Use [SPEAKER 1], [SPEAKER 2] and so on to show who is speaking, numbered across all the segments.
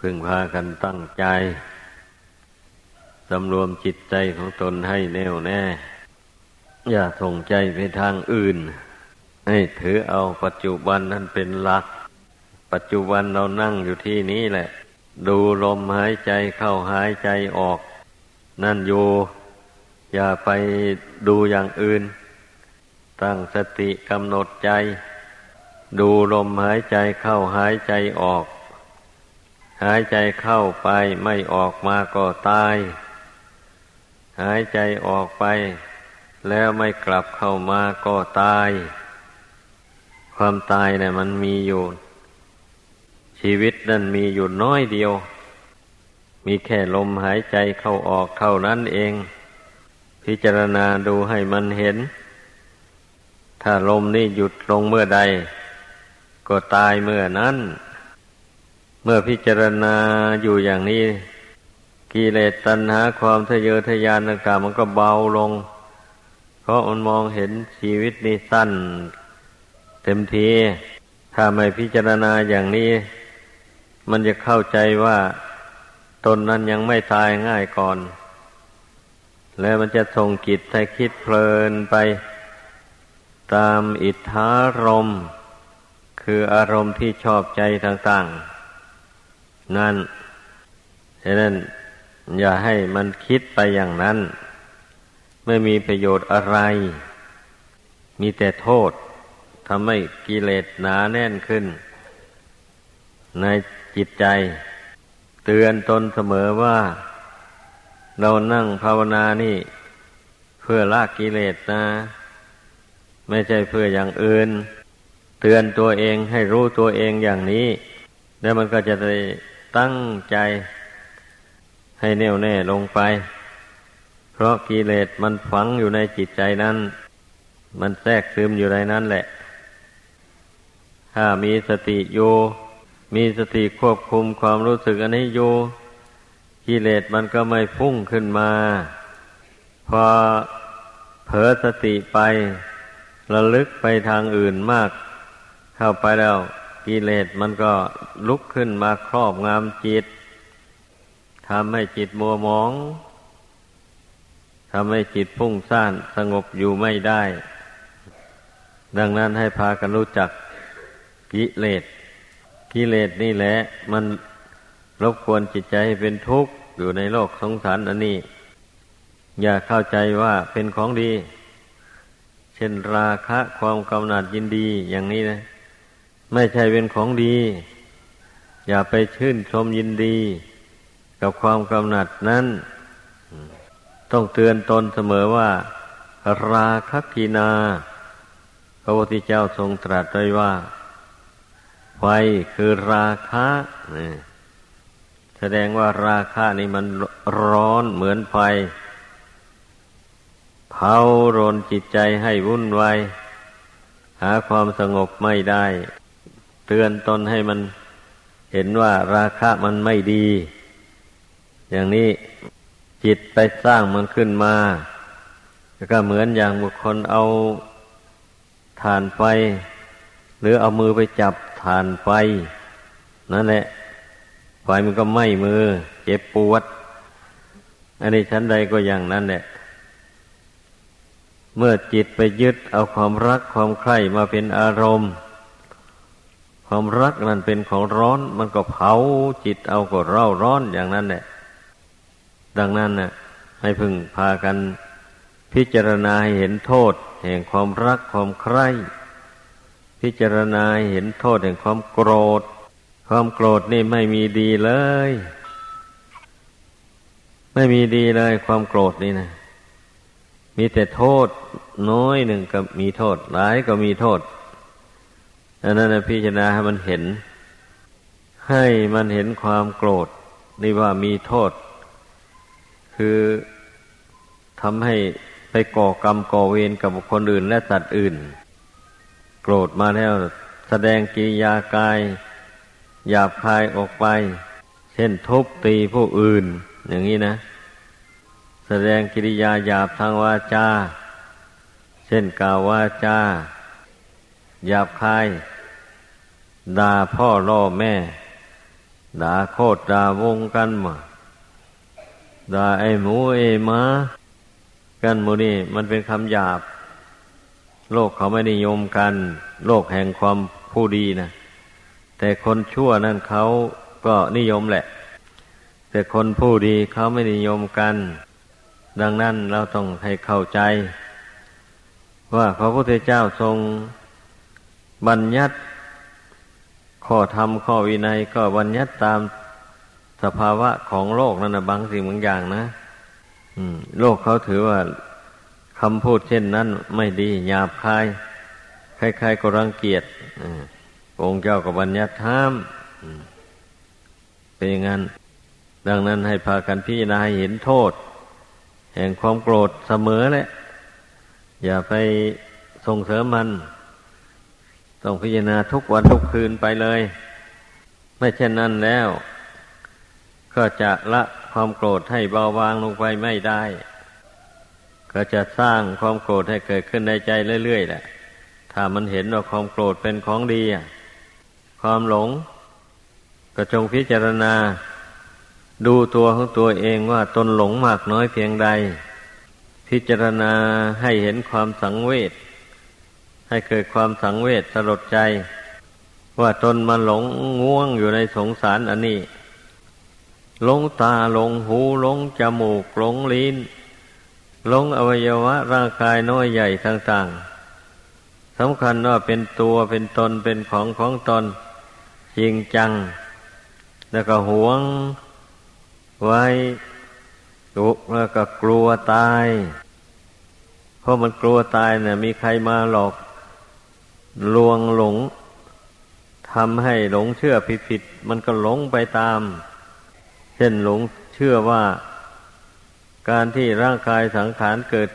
[SPEAKER 1] พึงพากันตั้งใจ สำรวมจิตใจของตนให้แน่วแน่ อย่าส่งใจไปทางอื่น ให้ถือเอาปัจจุบันนั้นเป็นหลัก ปัจจุบันเรานั่งอยู่ที่นี้แหละ ดูลมหายใจเข้าหายใจออก นั่นอยู่ อย่าไปดูอย่างอื่น ตั้งสติกำหนดใจ ดูลมหายใจเข้าหายใจออก หายใจเข้าไปไม่ออกมาก็ตาย หายใจออกไป แล้วไม่กลับเข้ามาก็ตาย ความตายเนี่ยมันมีอยู่ ชีวิตนั่นมีอยู่น้อยเดียว มีแค่ลมหายใจเข้าออกเท่านั้นเอง พิจารณาดูให้มันเห็น ถ้าลมนี่หยุดลงเมื่อใด ก็ตายเมื่อนั้น มื่อพิจารณาอยู่อย่างนี้กิเลสตัณหาความทะเยอทะยานต่างๆมันก็เบาลง เพราะมันมองเห็นชีวิตนี้สั้น เต็มที ถ้าไม่พิจารณาอย่างนี้ มันจะเข้าใจว่าตนนั้นยังไม่ตายง่ายก่อน แล้วมันจะส่งกิจให้คิดเพลินไป ตามอิทธารม คืออารมณ์ที่ชอบใจต่างๆ นั่นฉะนั้นอย่าให้มันคิดไปอย่างนั้น ไม่มีประโยชน์อะไร มีแต่โทษทำให้กิเลสหนาแน่นขึ้น ในจิตใจ เตือนตนเสมอว่า เรานั่งภาวนานี่ เพื่อละกิเลสนะ ไม่ใช่เพื่ออย่างอื่น เตือนตัวเองให้รู้ตัวเองอย่างนี้ แล้วมันก็จะได้ ตั้งใจให้แน่วแน่ลงไป เพราะกิเลสมันฝังอยู่ในจิตใจนั้น มันแทรกซึมอยู่ในนั้นแหละ ถ้ามีสติโย มีสติควบคุมความรู้สึกอันนี้โยกิเลสมันก็ไม่พุ่งขึ้นมา พอเผลอสติไประลึกไปทางอื่นมาก เข้าไปแล้ว กิเลสมันก็ลุกขึ้นมาครอบงำจิตทำให้จิตมัวหมองทำให้จิตพุ่งซ่านสงบอยู่ไม่ได้ ดังนั้นให้พากันรู้จักกิเลสกิเลสนี่แหละ มันรบกวนจิตใจให้เป็นทุกข์อยู่ในโลกสงสารอันนี้ อย่าเข้าใจว่าเป็นของดี เช่นราคะความกำหนัดยินดีอย่างนี้นะ ไม่ใช่เป็นของดี อย่าไปชื่นชมยินดี กับความกำหนัดนั้น ต้องเตือนตนเสมอว่า ราคะกีนา พระพุทธเจ้าทรงตรัสไว้ว่า ไฟคือราคะแสดงว่าราคะนี่มันร้อนเหมือนไฟเผารนจิตใจให้วุ่นวายหาความสงบไม่ได้ เตือนตนให้มันเห็นว่าราคะมันไม่ดี อย่างนี้จิตไปสร้างมันขึ้นมา แล้วก็เหมือนอย่างบุคคลเอาฐานไฟ หรือเอามือไปจับฐานไฟ นั่นแหละไฟมันก็ไหม้มือ เจ็บปวด อันนี้ชั้นใดก็อย่างนั้นแหละเมื่อจิตไปยึดเอาความรักความใคร่มาเป็นอารมณ์ ความรักนั้นเป็นของร้อน มันก็เผาจิตเอาก็เร่าร้อนอย่างนั้นแหละดังนั้นน่ะ ให้พึงพากันพิจารณาให้เห็นโทษ แห่งความรักความใคร่พิจารณาหเห็นโทษแห่งความโกรธ ความโกรธนี่ไม่มีดีเลย ไม่มีดีเลยความโกรธนี่นะมีแต่โทษน้อยหนึ่งก็มีโทษหลายก็มีโทษ อันนั้นพิจารณาให้มันเห็น ให้มันเห็นความโกรธ นี่ว่ามีโทษ คือทำให้ไปก่อกรรมก่อเวรกับบุคคลอื่น และสัตว์อื่น โกรธมาแล้วแสดงกิริยากายหยาบคายออกไป เช่นทุบตีผู้อื่น อย่างนี้นะ แสดงกิริยาหยาบทางวาจา เช่นกล่าววาจา หยาบคายด่าพ่อล่อแม่ด่าโคตรด่าวงกันมาด่าไอหมูไอม้ากันมูนี่มันเป็นคำหยาบ โลกเขาไม่นิยมกัน โลกแห่งความผู้ดีนะแต่คนชั่วนั่นเขาก็นิยมแหละ แต่คนผู้ดีเขาไม่นิยมกัน ดังนั้นเราต้องให้เข้าใจ ว่าพระพุทธเจ้าทรง บัญญัติ ข้อธรรมข้อวินัยก็บัญญัติตามสภาวะของโลกนั่นนะบางสิ่งบางอย่างนะโลกเขาถือว่าคำพูดเช่นนั้นไม่ดีหยาบคายใครๆก็รังเกียจองค์เจ้าก็บัญญัติห้ามเป็นอย่างนั้น ดังนั้นให้พากันพิจารณาเห็นโทษ แห่งความโกรธเสมอแหละ อย่าไปส่งเสริมมัน ต้องพิจารณาทุกวันทุกคืนไปเลย ไม่เช่นนั้นแล้ว ก็จะละความโกรธให้เบาบางลงไปไม่ได้ ก็จะสร้างความโกรธให้เกิดขึ้นในใจเรื่อยๆแหละถ้ามันเห็นว่าความโกรธเป็นของดีความหลง ก็จงพิจารณา ดูตัวของตัวเองว่าตนหลงมากน้อยเพียงใด พิจารณาให้เห็นความสังเวช ให้เกิดความสังเวชสลดใจ ว่าตนมาหลงง่วงอยู่ในสงสารอันนี้หลงตาหลงหูหลงจมูกหลงลิ้นหลงอวัยวะร่างกายน้อยใหญ่ต่างๆสำคัญว่าเป็นตัวเป็นตนเป็นของของตนจริงจัง แล้วก็หวงไว้ลุกแล้วก็กลัวตาย เพราะมันกลัวตายเนี่ยมีใครมาหลอก ลวงหลงทำให้หลงเชื่อผิดๆมันก็หลงไปตาม เช่นหลงเชื่อว่า การที่ร่างกายสังขารเกิด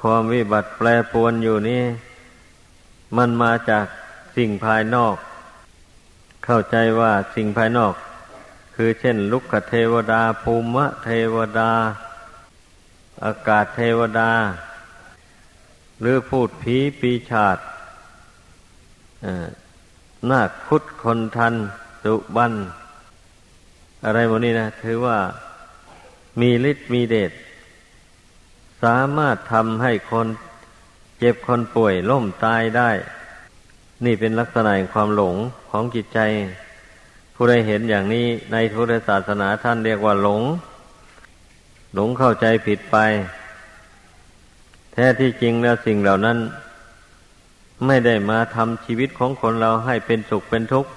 [SPEAKER 1] ความวิบัติแปรปวนอยู่นี่ มันมาจากสิ่งภายนอก เข้าใจว่าสิ่งภายนอก คือเช่น ลุกขเทวดาภูมิเทวดา อากาศเทวดา หรือพูดผีปีชาติ นาคคุดคนทันสุบัน อะไรพวกนี้นะ ถือว่ามีฤทธิ์มีเดชสามารถทำให้คนเจ็บคนป่วยล้มตายได้ นี่เป็นลักษณะของความหลงของจิตใจ ผู้ใดเห็นอย่างนี้ในพุทธศาสนาท่านเรียกว่าหลง หลงเข้าใจผิดไป แท้ที่จริงแล้วสิ่งเหล่านั้น ไม่ได้มาทำชีวิตของคนเราให้เป็นสุขเป็นทุกข์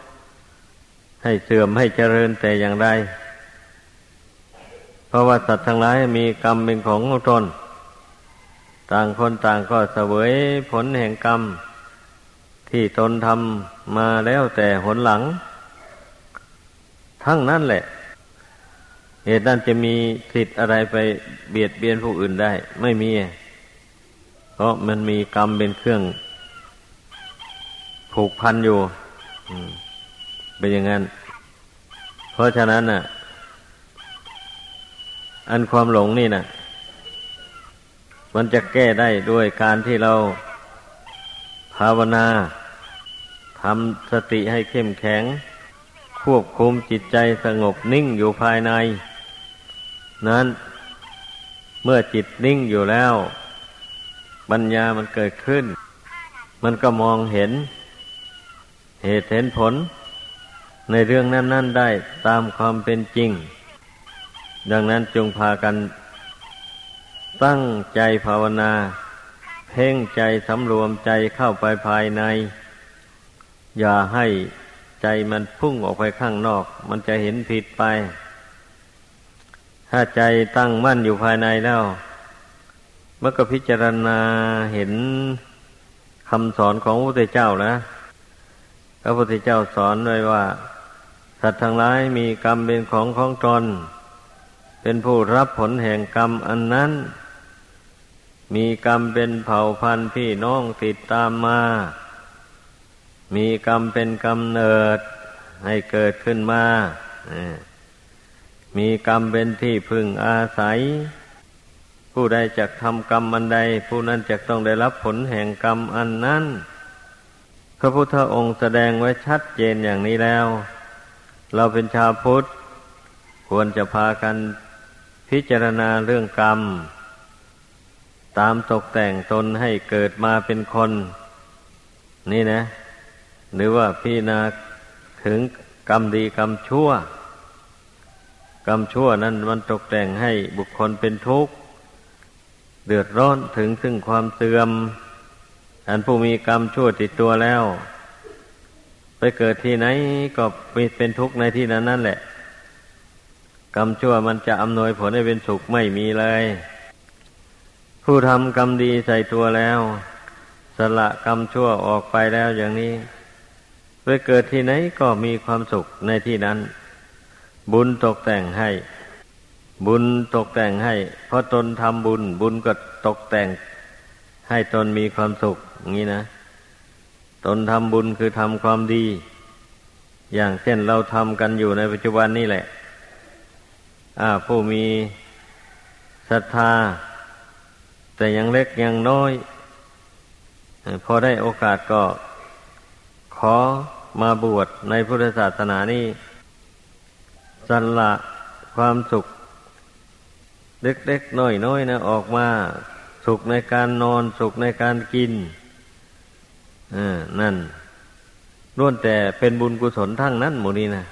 [SPEAKER 1] ให้เสื่อมให้เจริญแต่อย่างใดเพราะว่าสัตว์ทั้งหลายมีกรรมเป็นของตน ต่างคนต่างก็เสวยผลแห่งกรรม ที่ตนทำมาแล้วแต่หนหลัง ทั้งนั้นแหละ เหตุนั้นจะมีสิทธิ์อะไรไปเบียดเบียนผู้อื่นได้ ไม่มี เพราะมันมีกรรมเป็นเครื่อง ผูกพันอยู่เป็นอย่างนั้น เพราะฉะนั้นน่ะ อันความหลงนี่น่ะ มันจะแก้ได้ด้วยการที่เราภาวนาทำสติให้เข้มแข็ง ควบคุมจิตใจสงบนิ่งอยู่ภายใน นั้น เมื่อจิตนิ่งอยู่แล้ว ปัญญามันเกิดขึ้น มันก็มองเห็น เหตุเห็นผล ในเรื่องนั้น ๆ ได้ตามความเป็นจริง ดังนั้นจงพากัน ตั้งใจภาวนา เพ่งใจสำรวมใจเข้าไปภายใน อย่าให้ใจมันพุ่งออกไปข้างนอก มันจะเห็นผิดไป ถ้าใจตั้งมั่นอยู่ภายในแล้วเมื่อก็พิจารณาเห็นคำสอนของพระพุทธเจ้านะ ระพุทธเจ้าสอนไว้ว่า สัตว์ทั้งหลายมีกรรมเป็นของของตน เป็นผู้รับผลแห่งกรรมอันนั้น มีกรรมเป็นเผ่าพันธุ์พี่น้องติดตามมา มีกรรมเป็นกำเนิดให้เกิดขึ้นมา มีกรรมเป็นที่พึ่งอาศัย ผู้ใดจะทำกรรมอันใด ผู้นั้นจะต้องได้รับผลแห่งกรรมอันนั้น พระพุทธองค์แสดงไว้ชัดเจนอย่างนี้แล้ว เราเป็นชาวพุทธ ควรจะพากันพิจารณาเรื่องกรรม ตามตกแต่งตนให้เกิดมาเป็นคน นี่นะ หรือว่าพี่นาถึงกรรมดีกรรมชั่ว กรรมชั่วนั้นมันตกแต่งให้บุคคลเป็นทุกข์ เดือดร้อนถึงซึ่งความเสื่อม อันผู้มีกรรมชั่วติดตัวแล้ว ไปเกิดที่ไหนก็เป็นทุกข์ในที่นั้นนั่นแหละ กรรมชั่วมันจะอำนวยผลให้เป็นสุขไม่มีเลย ผู้ทำกรรมดีใส่ตัวแล้ว สละกรรมชั่วออกไปแล้วอย่างนี้ ไปเกิดที่ไหนก็มีความสุขในที่นั้น บุญตกแต่งให้ บุญตกแต่งให้ เพราะตนทำบุญ บุญก็ตกแต่งให้ตนมีความสุข อย่างนี้นะ ตนทำบุญคือทำความดี อย่างเช่นเราทำกันอยู่ในปัจจุบันนี่แหละ อ่า ผู้มีศรัทธา แต่ยังเล็กยังน้อยพอได้โอกาสก็ขอมาบวชในพุทธศาสนานี่สันละความสุข เล็กๆน้อยๆนะออกมา สุขในการนอนสุขในการกิน นั่นล้วนแต่เป็นบุญกุศลทั้งนั้นหมูนี้นะ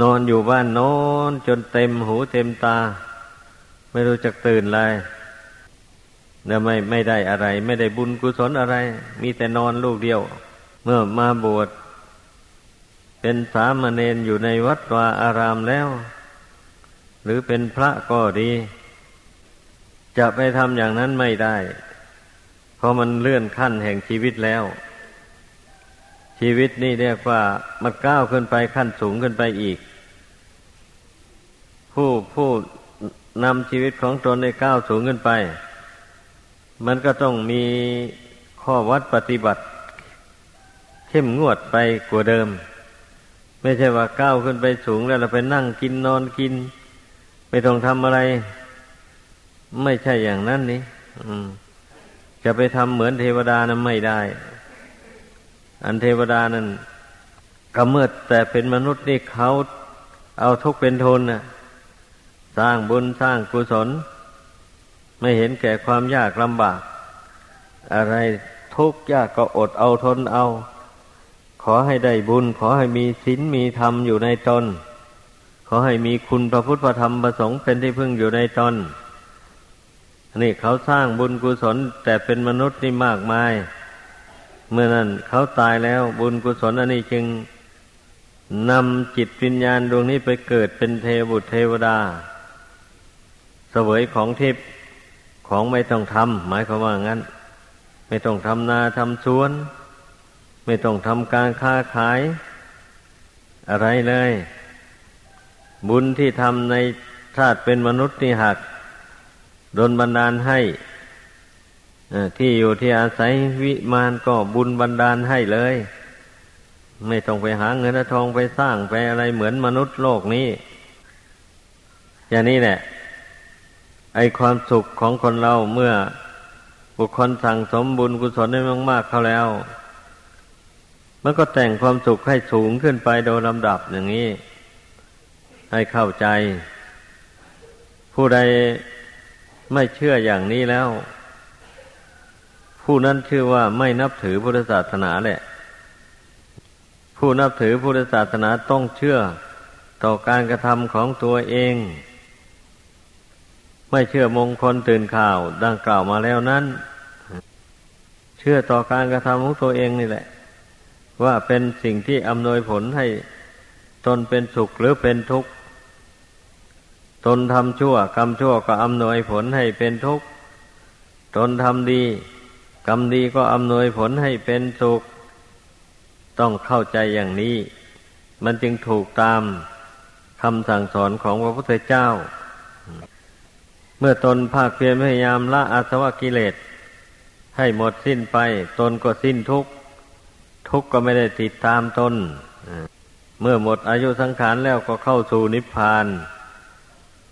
[SPEAKER 1] นอนอยู่บ้านนอนจนเต็มหูเต็มตา ไม่รู้จักตื่นเลยเนี่ยไม่ไม่ได้อะไร ไม่ได้บุญกุศลอะไร มีแต่นอนลูกเดียว เมื่อมาบวชเป็นสามเณรอยู่ในวัดวาอารามแล้ว หรือเป็นพระก็ดี จะไปทำอย่างนั้นไม่ได้ เพราะมันเลื่อนขั้นแห่งชีวิตแล้ว ชีวิตนี่เรียกว่ามันก้าวขึ้นไปขั้นสูงขึ้นไปอีก ผู้ผู้นำชีวิตของตนในก้าวสูงขึ้นไป มันก็ต้องมีข้อวัดปฏิบัติ เข้มงวดไปกว่าเดิม ไม่ใช่ว่าก้าวขึ้นไปสูงแล้วเราไปนั่งกินนอนกิน ไม่ต้องทำอะไร ไม่ใช่อย่างนั้นนี่ จะไปทำเหมือนเทวดานั้นไม่ได้ อันเทวดานั้นกำเมิดแต่เป็นมนุษย์นี่เขาเอาทุกเป็นทนนะสร้างบุญสร้างกุศล ไม่เห็นแก่ความยากลำบาก อะไรทุกข์ยากก็อดเอาทนเอา ขอให้ได้บุญ ขอให้มีศีลมีธรรมอยู่ในตนขอให้มีคุณพระพุทธพระธรรมประสงค์เป็นที่พึ่งอยู่ในตน นี่เขาสร้างบุญกุศลแต่เป็นมนุษย์นี่มากมาย เมื่อนั้นเขาตายแล้วบุญกุศลอันนี้จึงนำจิตวิญญาณดวงนี้ไปเกิดเป็นเทวบุตรเทวดา เสวยของทิพย์ของไม่ต้องทำหมายความว่างั้น ไม่ต้องทำนาทำสวน ไม่ต้องทำการค้าขาย อะไรเลย บุญที่ทำในชาติเป็นมนุษย์นี่หัก ดนบันดาลให้ที่อยู่ที่อาศัยวิมานก็บุญบันดาลให้เลย ไม่ต้องไปหาเงินทองไปสร้างไปอะไรเหมือนมนุษย์โลกนี้ อย่างนี้แหละ ไอความสุขของคนเราเมื่อบุคคลสั่งสมบุญกุศลได้มาก ๆ เข้าแล้ว มันก็แต่งความสุขให้สูงขึ้นไปโดยลำดับอย่างนี้ ให้เข้าใจ ผู้ใด ไม่เชื่ออย่างนี้แล้ว ผู้นั้นชื่อว่าไม่นับถือพุทธศาสนาแหละ ผู้นับถือพุทธศาสนาต้องเชื่อต่อการกระทำของตัวเอง ไม่เชื่อมงคลตื่นข่าวดังกล่าวมาแล้วนั้น เชื่อต่อการกระทำของตัวเองนี่แหละ ว่าเป็นสิ่งที่อำนวยผลให้ตนเป็นสุขหรือเป็นทุกข์ ตนทำชั่ว กรรมชั่วก็อำนวยผลให้เป็นทุกข์ ตนทำดี กรรมดีก็อำนวยผลให้เป็นสุข ต้องเข้าใจอย่างนี้ มันจึงถูกตามคำสั่งสอนของพระพุทธเจ้า เมื่อตนภาคเพียรพยายามละอาสวะกิเลส ให้หมดสิ้นไป ตนก็สิ้นทุกข์ ทุกข์ก็ไม่ได้ติดตามตน เมื่อหมดอายุสังขารแล้วก็เข้าสู่นิพพาน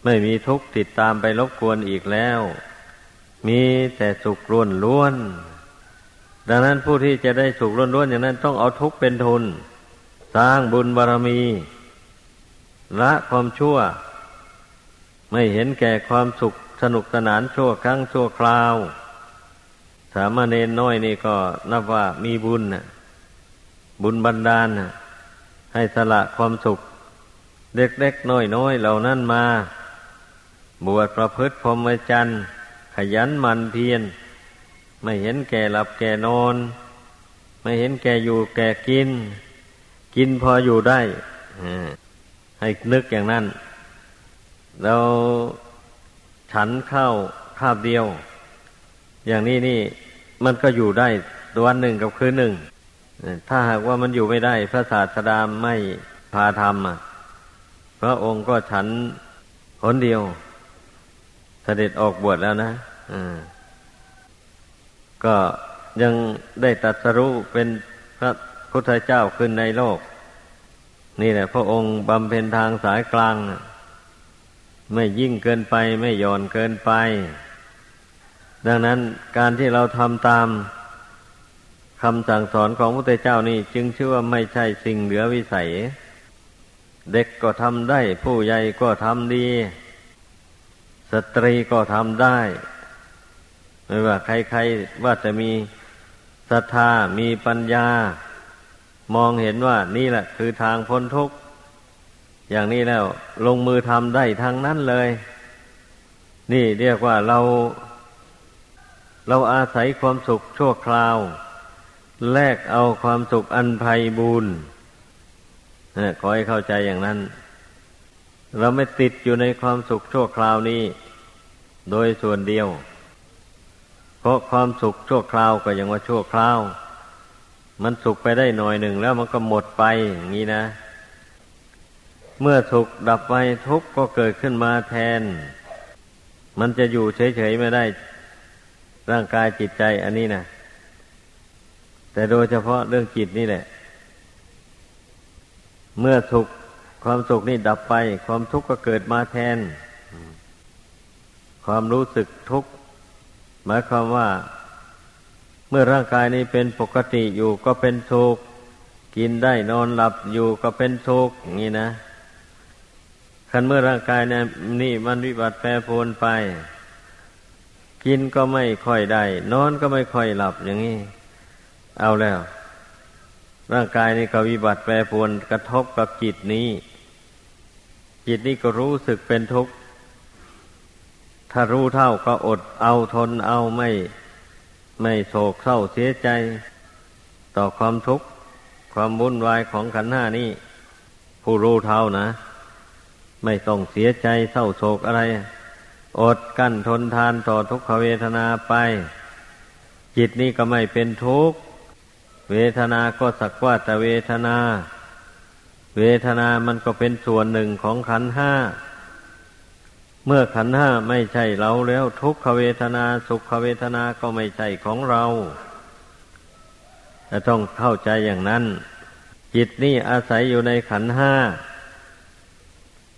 [SPEAKER 1] ไม่มีทุกข์ติดตามไปรบกวนอีกแล้ว มีแต่สุขล้วนล้วน ดังนั้นผู้ที่จะได้สุขล้วนล้วนอย่างนั้นต้องเอาทุกข์เป็นทุน สร้างบุญบารมี ละความชั่ว ไม่เห็นแก่ความสุขสนุกสนานชั่วครั้งชั่วคราว สามเณรน้อยนี่ก็นับว่ามีบุญนะบุญบันดาลนะให้สละความสุขเล็กๆน้อยๆเหล่านั้นมา บวชประพฤติพรหมจรรย์ขยันมันเพียรไม่เห็นแก่หลับแก่นอน ไม่เห็นแก่อยู่แก่กิน กินพออยู่ได้ให้นึกอย่างนั้น เราฉันข้าวคาบเดียว อย่างนี้นี่ มันก็อยู่ได้วันหนึ่งกับคืนหนึ่ง ถ้าหากว่ามันอยู่ไม่ได้ พระศาสดาไม่พาทำพระองค์ก็ฉันหนเดียว เสด็จออกบวชแล้วนะก็ยังได้ตัดสรู้เป็นพระพุทธเจ้าขึ้นในโลก นี่แหละ พระองค์บำเพ็ญทางสายกลาง ไม่ยิ่งเกินไปไม่หย่อนเกินไป ดังนั้นการที่เราทำตามคำสั่งสอนของพระพุทธเจ้านี่จึงชื่อว่าไม่ใช่สิ่งเหลือวิสัย เด็กก็ทำได้ผู้ใหญ่ก็ทำดี สตรีก็ทำได้ ไม่ว่าใครๆว่าจะมีศรัทธามีปัญญา มองเห็นว่านี่แหละ คือทางพ้นทุกข์อย่างนี้แล้ว ลงมือทำได้ทางนั้นเลย นี่เรียกว่าเรา เราอาศัยความสุขชั่วคราว แลกเอาความสุขอันไพ่บูรณ์ขอให้เข้าใจอย่างนั้น เราไม่ติดอยู่ในความสุขชั่วคราวนี้ โดยส่วนเดียว เพราะความสุขชั่วคราวก็ยังว่าชั่วคราว มันสุขไปได้หน่อยหนึ่งแล้วมันก็หมดไปอย่างนี้นะ เมื่อสุขดับไปทุกข์ก็เกิดขึ้นมาแทน มันจะอยู่เฉยๆไม่ได้ ร่างกายจิตใจอันนี้นะแต่โดยเฉพาะเรื่องจิตนี่แหละ เมื่อสุข ความสุขนี่ดับไป ความทุกข์ก็เกิดมาแทน ความรู้สึกทุกข์หมายความว่า เมื่อร่างกายนี้เป็นปกติอยู่ก็เป็นทุกข์กินได้นอนหลับอยู่ก็เป็นทุกข์อย่างนี้นะคันเมื่อร่างกายเนี่ยนี่มันวิบัติแปรปรวนไป กินก็ไม่ค่อยได้ นอนก็ไม่ค่อยหลับอย่างนี้ เอาแล้ว ร่างกายนี่ก็วิบัติแปรปรวนกระทบกับจิตนี้ จิตนี้ก็รู้สึกเป็นทุกข์ ถ้ารู้เท่าก็อดเอาทนเอาไม่ไม่โศกเศร้าเสียใจ ต่อความทุกข์ ความวุ่นวายของขันห้านี้ผู้รู้เท่านะ ไม่ต้องเสียใจเศร้าโศกอะไร อดกั้นทนทานต่อทุกขเวทนาไป จิตนี้ก็ไม่เป็นทุกข์ เวทนาก็สักว่าแต่เวทนา เวทนามันก็เป็นส่วนหนึ่งของขันห้า เมื่อขันห้าไม่ใช่เราแล้ว ทุกขเวทนาสุขเวทนาก็ไม่ใช่ของเราจะต้องเข้าใจอย่างนั้น จิตนี่อาศัยอยู่ในขันห้า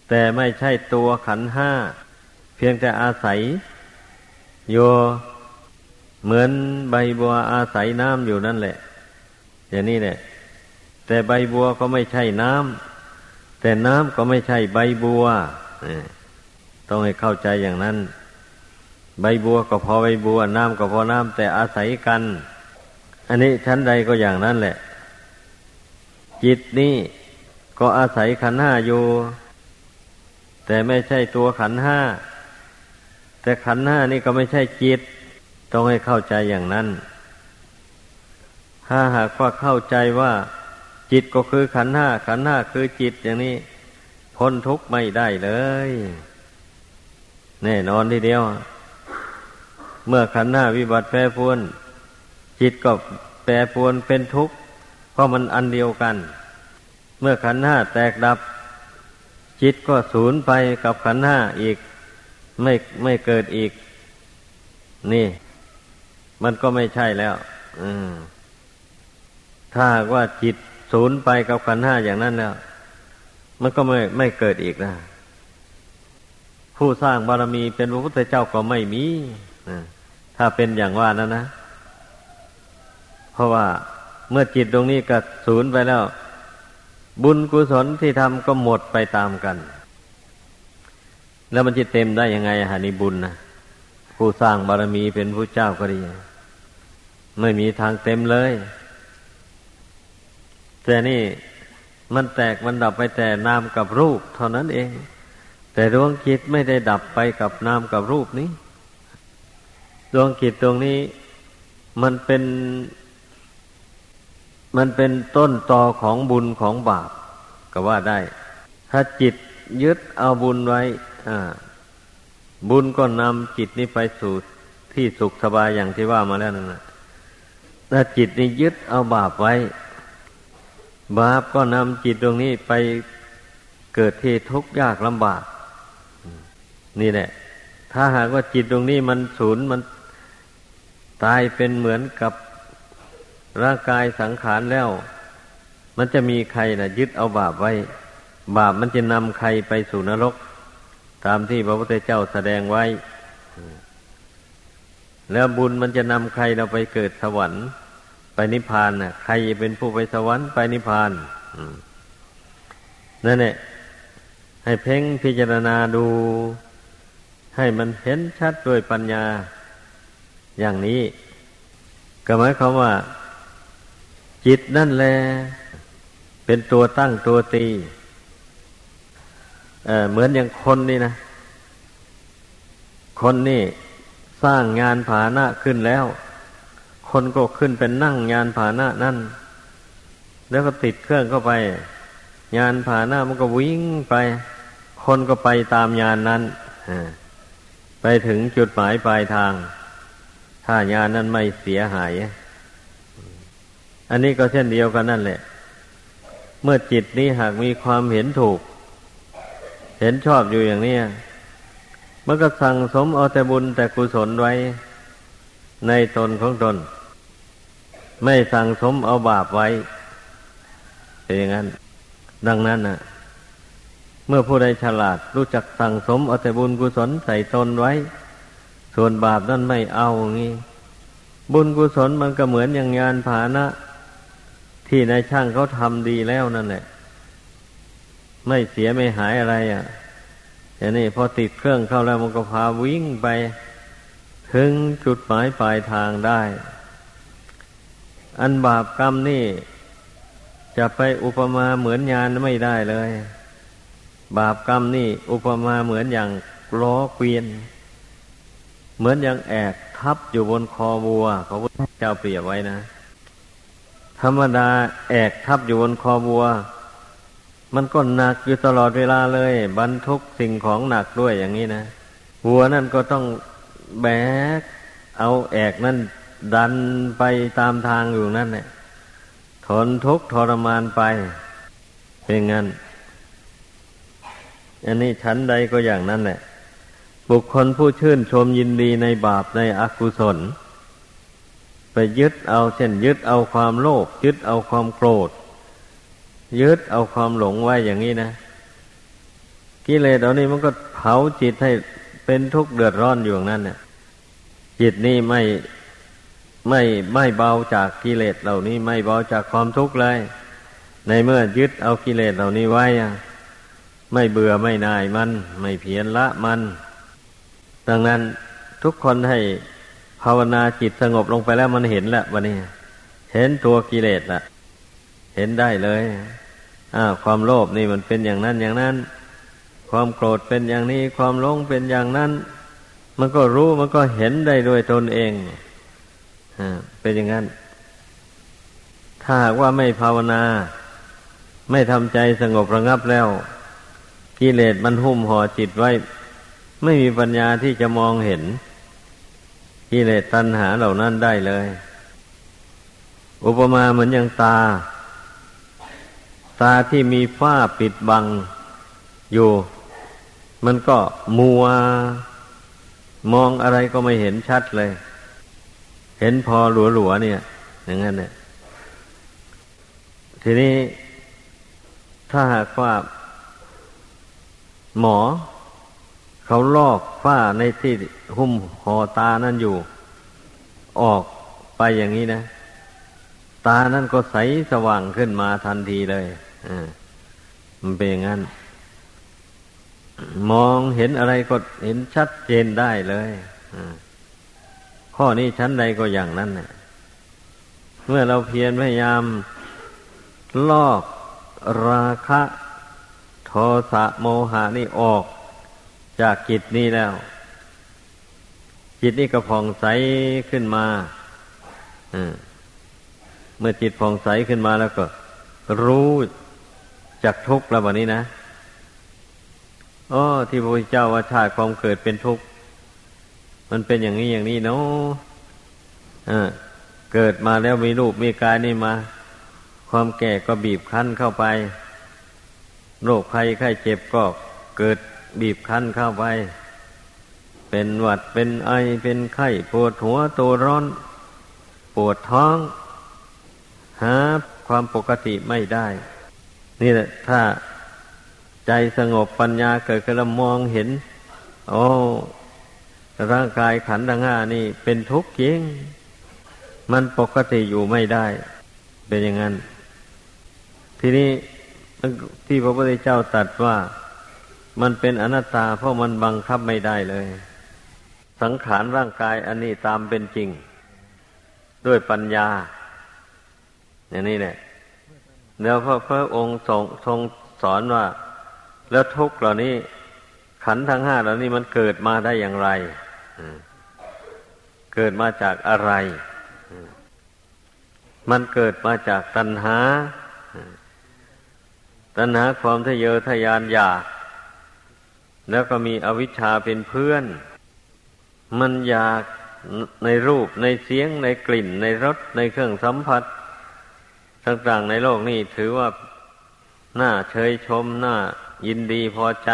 [SPEAKER 1] แต่ไม่ใช่ตัวขันห้า เพียงแต่อาศัยโยเหมือนใบบัวอาศัยน้ำอยู่นั่นแหละ อย่างนี้แหละ แต่ใบบัวก็ไม่ใช่น้ำแต่น้ำก็ไม่ใช่ใบบัวต้องให้เข้าใจอย่างนั้น ใบบัวก็พอใบบัว น้ำก็พอน้ำแต่อาศัยกัน อันนี้ชั้นใดก็อย่างนั้นแหละ จิตนี่ก็อาศัยขันห้าอยู่ แต่ไม่ใช่ตัวขันห้า แต่ขันห้านี่ก็ไม่ใช่จิต ต้องให้เข้าใจอย่างนั้น ถ้าหากว่าเข้าใจว่า จิตก็คือขันห้าขันห้าคือจิตอย่างนี้พ้นทุกข์ไม่ได้เลย แน่นอนทีเดียว เมื่อขันห้าวิบัติแปรปวน จิตก็แปรปวนเป็นทุกข์เพราะมันอันเดียวกัน เมื่อขันห้าแตกดับ จิตก็สูญไปกับขันห้าอีก ไม่ไม่เกิดอีก นี่ มันก็ไม่ใช่แล้วถ้าว่าจิต สูญไปกับขันห้าอย่างนั้นแล้ว มันก็ไม่ไม่เกิดอีกนะ ผู้สร้างบารมีเป็นพระพุทธเจ้าก็ไม่มีถ้าเป็นอย่างว่านั้นนะ เพราะว่าเมื่อจิตตรงนี้ก็สูญไปแล้ว บุญกุศลที่ทำก็หมดไปตามกัน แล้วมันจะเต็มได้ยังไงฮะนี่บุญนะผู้สร้างบารมีเป็นผู้เจ้าก็ดี ไม่มีทางเต็มเลย แต่นี่มันแตกมันดับไปแต่นามกับรูป เท่านั้นเอง แต่ดวงจิตไม่ได้ดับไปกับนามกับรูปนี้ ดวงจิตตรงนี้มันเป็นมันเป็นต้นตอของบุญของบาป ก็ว่าได้ ถ้าจิตยึดเอาบุญไว้บุญก็นำจิตนี้ไปสู่ที่สุขสบายอย่างที่ว่ามาแล้วนั่นแหละถ้าจิตนี้ยึดเอาบาปไว้ บาปก็นำจิตตรงนี้ไปเกิดที่ทุกข์ยากลำบาก นี่แหละ ถ้าหากว่าจิตตรงนี้มันสูญมันตายเป็นเหมือนกับร่างกายสังขารแล้ว มันจะมีใครนะยึดเอาบาปไว้ บาปมันจะนำใครไปสู่นรก ตามที่พระพุทธเจ้าแสดงไว้ แล้วบุญมันจะนำใครเราไปเกิดสวรรค์ ไปนิพพานน่ะใครเป็นผู้ไปสวรรค์ไปนิพพานนั่นแหละให้เพ่งพิจารณาดู ให้มันเห็นชัดด้วยปัญญา อย่างนี้ ก็หมายความว่า จิตนั่นแหละเป็นตัวตั้งตัวตีเเหมือนอย่างคนนี่นะ คนนี่สร้างงานผานะขึ้นแล้ว คนก็ขึ้นเป็นนั่งยานผาหนะนั่น แล้วก็ติดเครื่องเข้าไป ยานผาหน้ามันก็วิ่งไป คนก็ไปตามยานนั้นไปถึงจุดหมายปลายทาง ถ้ายานนั้นไม่เสียหาย อันนี้ก็เช่นเดียวกันนั่นแหละ เมื่อจิตนี้หากมีความเห็นถูก เห็นชอบอยู่อย่างนี้มันก็สั่งสมเอาแต่บุญแต่กุศลไว้ในตนของตน ไม่สั่งสมเอาบาปไว้เป็นอย่างนั้น ดังนั้นนะเมื่อผู้ใดฉลาดรู้จักสั่งสมเอาแต่บุญกุศลใส่ตนไว้ ส่วนบาปนั่นไม่เอางี้ บุญกุศลมันก็เหมือนอย่างงานผานะ ที่นายช่างเขาทำดีแล้วนั่นแหละ ไม่เสียไม่หายอะไรอะอย่างนี้พอติดเครื่องเข้าแล้วมันก็พาวิ่งไป ถึงจุดหมายปลายทางได้ อันบาปกรรมนี่ จะไปอุปมาเหมือนยานไม่ได้เลย บาปกรรมนี่ อุปมาเหมือนอย่างล้อเกวียน เหมือนอย่างแอกทับอยู่บนคอวัวเขาพุทธเจ้าเปรียบไว้นะ ธรรมดาแอกทับอยู่บนคอวัว มันก็หนักอยู่ตลอดเวลาเลย บรรทุกสิ่งของหนักด้วยอย่างนี้นะวัวนั่นก็ต้องแบกเอาแอกนั่น ดันไปตามทางอยู่นั่นแหละทนทุกข์ทรมานไป เป็นงั้น อันนี้ชั้นใดก็อย่างนั้นแหละ บุคคลผู้ชื่นชมยินดีในบาปในอกุศล ไปยึดเอาเช่น ยึดเอาความโลภยึดเอาความโกรธ ยึดเอาความหลงไว้อย่างนี้นะกิเลสเอานี้มันก็เผาจิตให้เป็นทุกข์เดือดร้อนอยู่อย่างนั้นเนี่ยจิตนี่ไม่ ไม่ไม่เบาจากกิเลสเหล่านี้ ไม่เบาจากความทุกข์เลย ในเมื่อยึดเอากิเลสเหล่านี้ไว้ไม่เบื่อไม่นายมัน ไม่เพียรละมัน ดังนั้นทุกคนให้ภาวนาจิตสงบลงไปแล้วมันเห็นแล้ววันนี้ เห็นตัวกิเลสละเห็นได้เลยอ่าความโลภนี่มันเป็นอย่างนั้นอย่างนั้น ความโกรธเป็นอย่างนี้ ความหลงเป็นอย่างนั้น มันก็รู้มันก็เห็นได้ด้วยตนเอง เป็นอย่างนั้น ถ้าหากว่าไม่ภาวนา ไม่ทำใจสงบระงับแล้ว กิเลสมันหุ้มห่อจิตไว้ ไม่มีปัญญาที่จะมองเห็น กิเลสตัณหาเหล่านั้นได้เลย อุปมาเหมือนอย่างตา ตาที่มีฝ้าปิดบังอยู่ มันก็มัว มองอะไรก็ไม่เห็นชัดเลย เห็นพอหลัวๆเนี่ย อย่างนั้นเนี่ย ทีนี้ถ้าหากว่า หมอ เขาลอกฝ้าในที่หุ้มหอตานั่นอยู่ ออกไปอย่างนี้นะ ตานั่นก็ใสสว่างขึ้นมาทันทีเลยอมันเป็นอย่างนั้น มองเห็นอะไรก็เห็นชัดเจนได้เลยอ่า ข้อนี้ชั้นใดก็อย่างนั้นเนี่ยเมื่อเราเพียรพยายามลอกราคะโทสะโมหานี่ออกจากจิตนี้แล้ว จิตนี้ก็ผ่องใสขึ้นมาเมื่อจิตผ่องใสขึ้นมาแล้วก็ รู้จากทุกข์แล้ววันนี้นะอ๋อที่พระพุทธเจ้าว่าชาติความเกิดเป็นทุกข์ มันเป็นอย่างนี้อย่างนี้เนาะเกิดมาแล้วมีรูปมีกายนี่มา ความแก่ก็บีบคั้นเข้าไป โรคภัยไข้เจ็บก็เกิดบีบคั้นเข้าไป เป็นหวัดเป็นไอเป็นไข้ปวดหัวตัวร้อน ปวดท้อง หาความปกติไม่ได้ นี่แหละถ้าใจสงบปัญญาเกิดขึ้นแล้วมองเห็น โอ้ ร่างกายขันธ์ทั้งห้านี่เป็นทุกข์จริง มันปกติอยู่ไม่ได้ เป็นอย่างนั้น ทีนี้ที่พระพุทธเจ้าตรัสว่ามันเป็นอนัตตาเพราะมันบังคับไม่ได้เลย สังขารร่างกายอันนี้ตามเป็นจริง ด้วยปัญญา อย่างนี้แหละแล้วพระพระองค์ทรงทรงสอนว่า แล้วทุกข์เหล่านี้ขันทั้งห้าเหล่านี้มันเกิดมาได้อย่างไร เกิดมาจากอะไร มันเกิดมาจากตัณหา ตัณหาความทะเยอทะยานอยาก แล้วก็มีอวิชชาเป็นเพื่อน มันอยากในรูปในเสียงในกลิ่น ในรสในเครื่องสัมผัสต่างๆในโลกนี้ถือว่าน่าเชยชมน่ายินดีพอใจ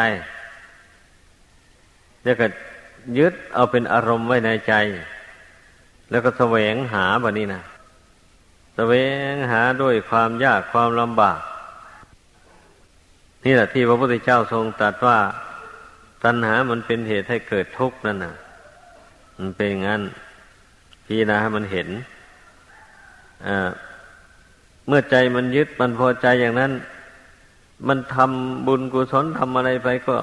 [SPEAKER 1] แล้วก็ ยึดเอาเป็นอารมณ์ไว้ในใจ แล้วก็แสวงหาแบบนี้นะแสวงหาด้วยความยากความลำบาก นี่แหละที่พระพุทธเจ้าทรงตรัสว่า ตัณหามันเป็นเหตุให้เกิดทุกข์นั่นนะมันเป็นงั้นพี่นะให้มันเห็นเมื่อใจมันยึดมันพอใจอย่างนั้น มันทำบุญกุศลทำอะไรไปก็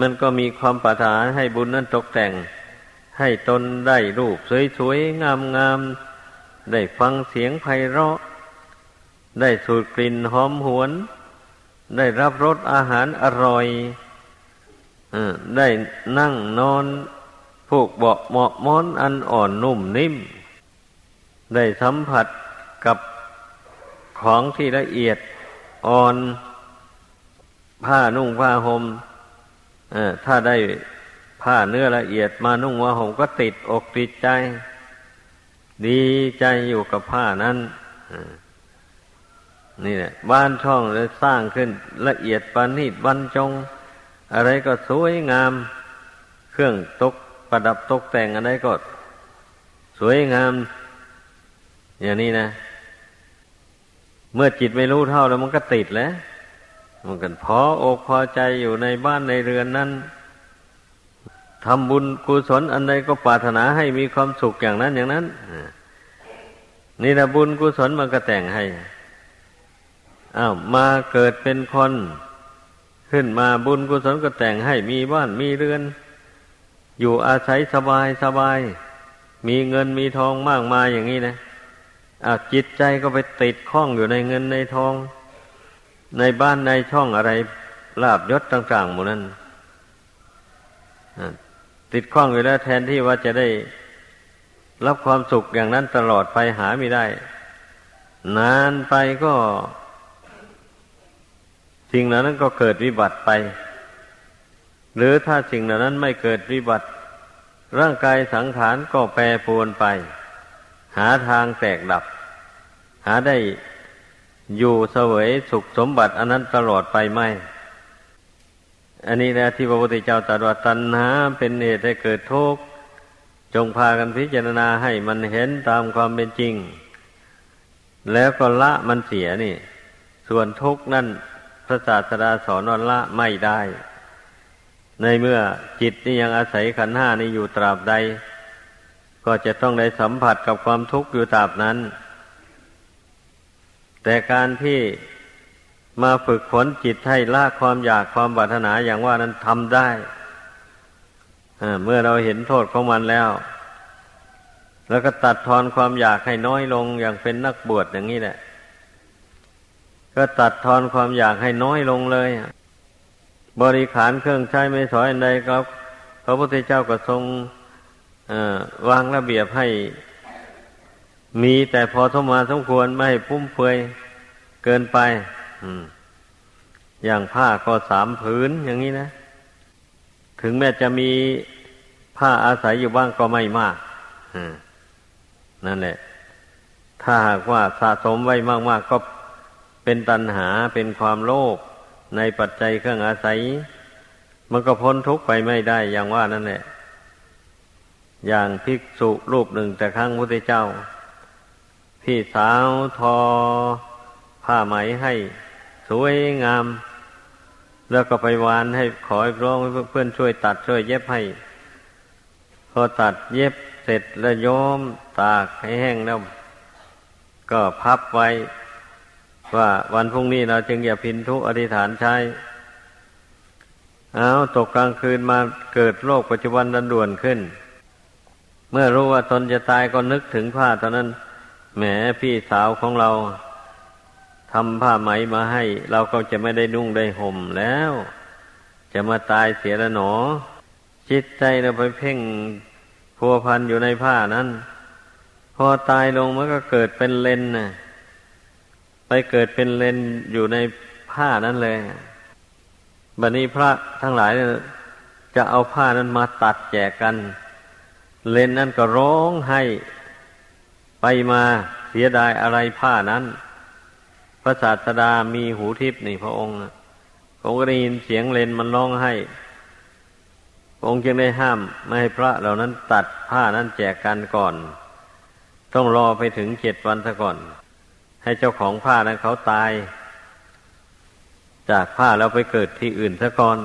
[SPEAKER 1] มันก็มีความปรารถนาให้บุญนั้นตกแต่ง ให้ตนได้รูปสวยๆ งามๆ ได้ฟังเสียงไพเราะ ได้สูดกลิ่นหอมหวน ได้รับรสอาหารอร่อยได้นั่งนอนผูกเบาเหมาะม้อนอันอ่อนนุ่มนิ่ม ได้สัมผัสกับของที่ละเอียดอ่อน ผ้านุ่งผ้าหม่ม ถ้าได้ผ้าเนื้อละเอียดมานุ่งว่าผมก็ติดอกติดใจ ดีใจอยู่กับผ้านั้นนี่แหละบ้านช่องเลยสร้างขึ้นละเอียดปานนีดบรรจง อะไรก็สวยงาม เครื่องตกประดับตกแต่งอะไรก็ สวยงาม อย่างนี้นะ เมื่อจิตไม่รู้เท่าแล้วมันก็ติดแล้ว มันกันพออกพอใจอยู่ในบ้านในเรือนนั้นทำบุญกุศลอันใดก็ปรารถนาให้มีความสุขอย่างนั้นอย่างนั้นนี่นะบุญกุศลมันก็แต่งให้อ้าวมาเกิดเป็นคน ขึ้นมาบุญกุศลก็แต่งให้มีบ้านมีเรือน อยู่อาศัยสบายสบาย มีเงินมีทองมากมายอย่างนี้นะอาจิตใจก็ไปติดข้องอยู่ในเงินในทอง ในบ้านในช่องอะไรลาบยศต่างๆหมดนั้นติดข้องอยู่แล้วแทนที่ว่าจะได้รับความสุขอย่างนั้นตลอดไปหาไม่ได้ นานไปก็ สิ่งเหล่านั้นก็เกิดวิบัติไป หรือถ้าสิ่งเหล่านั้นไม่เกิดวิบัติ ร่างกายสังขารก็แปรปรวนไป หาทางแตกดับ หาได้ อยู่เสวยสุขสมบัติอันนั้นตลอดไปไหม อันนี้นะที่พระพุทธเจ้าตรัสว่าตัณหาเป็นเหตุให้เกิดทุกข์จงพากันพิจารณาให้มันเห็นตามความเป็นจริง แล้วก็ละมันเสียนี่ ส่วนทุกข์นั่นพระศาสดาสอนว่าละไม่ได้ ในเมื่อจิตนี่ยังอาศัยขันห้านี้อยู่ตราบใด ก็จะต้องได้สัมผัสกับความทุกข์อยู่ตราบนั้น แต่การที่มาฝึกฝนจิตให้ละความอยากความบาถนาอย่างว่านั้นทำได้เมื่อเราเห็นโทษของมันแล้ว แล้วก็ตัดทอนความอยากให้น้อยลงอย่างเป็นนักบวชอย่างนี้แหละ ก็ตัดทอนความอยากให้น้อยลงเลย บริขารเครื่องใช้ไม่สอยอันใดครับ พระพุทธเจ้าก็ทรงวางระเบียบให้ มีแต่พอสมมาสมควรไม่ให้พุ่มเฟือยเกินไปอย่างผ้าก็สามผืนอย่างนี้นะ ถึงแม้จะมีผ้าอาศัยอยู่บ้างก็ไม่มากนั่นแหละ ถ้าหากว่าสะสมไว้มาก ๆ ก็เป็นตัณหาเป็นความโลภในปัจจัยเครื่องอาศัย มันก็พ้นทุกข์ไปไม่ได้อย่างว่านั่นแหละ อย่างภิกษุรูปหนึ่งแต่ครั้งพระเจ้า พี่สาวทอ ผ้าไหมให้สวยงาม แล้วก็ไปวานให้ขอให้ร้องเพื่อนช่วยตัดช่วยเย็บให้ พอตัดเย็บเสร็จแล้วโยมตากให้แห้งแล้วก็พับไว้ ว่าวันพรุ่งนี้เราจึงอย่าพินทุอธิษฐานใช้เอาตกกลางคืนมาเกิดโรคปัจจุบันดันด่วนขึ้น เมื่อรู้ว่าตนจะตายก็นึกถึงผ้าตอนนั้น แหมพี่สาวของเราทำผ้าไหมมาให้ เราก็จะไม่ได้นุ่งได้ห่มแล้ว จะมาตายเสียแล้วหนอ จิตใจเราไปเพ่งพัวพันอยู่ในผ้านั้น พอตายลงมันก็เกิดเป็นเลนนะไปเกิดเป็นเลนอยู่ในผ้านั้นเลยบัดนี้พระทั้งหลายจะเอาผ้านั้นมาตัดแจกกัน เลนนั้นก็ร้องให้ ไปมาเสียดายอะไรผ้านั้น พระศาสดามีหูทิพย์นี่พระองค์พระองค์ก็ได้ยินเสียงเลนมันร้องให้พระองค์จึงได้ห้ามไม่ให้พระเหล่านั้นตัดผ้านั้นแจกกันก่อน ต้องรอไปถึงเจ็ดวันซะก่อน ให้เจ้าของผ้านั้นเขาตาย จากผ้าแล้วไปเกิดที่อื่นซะก่อน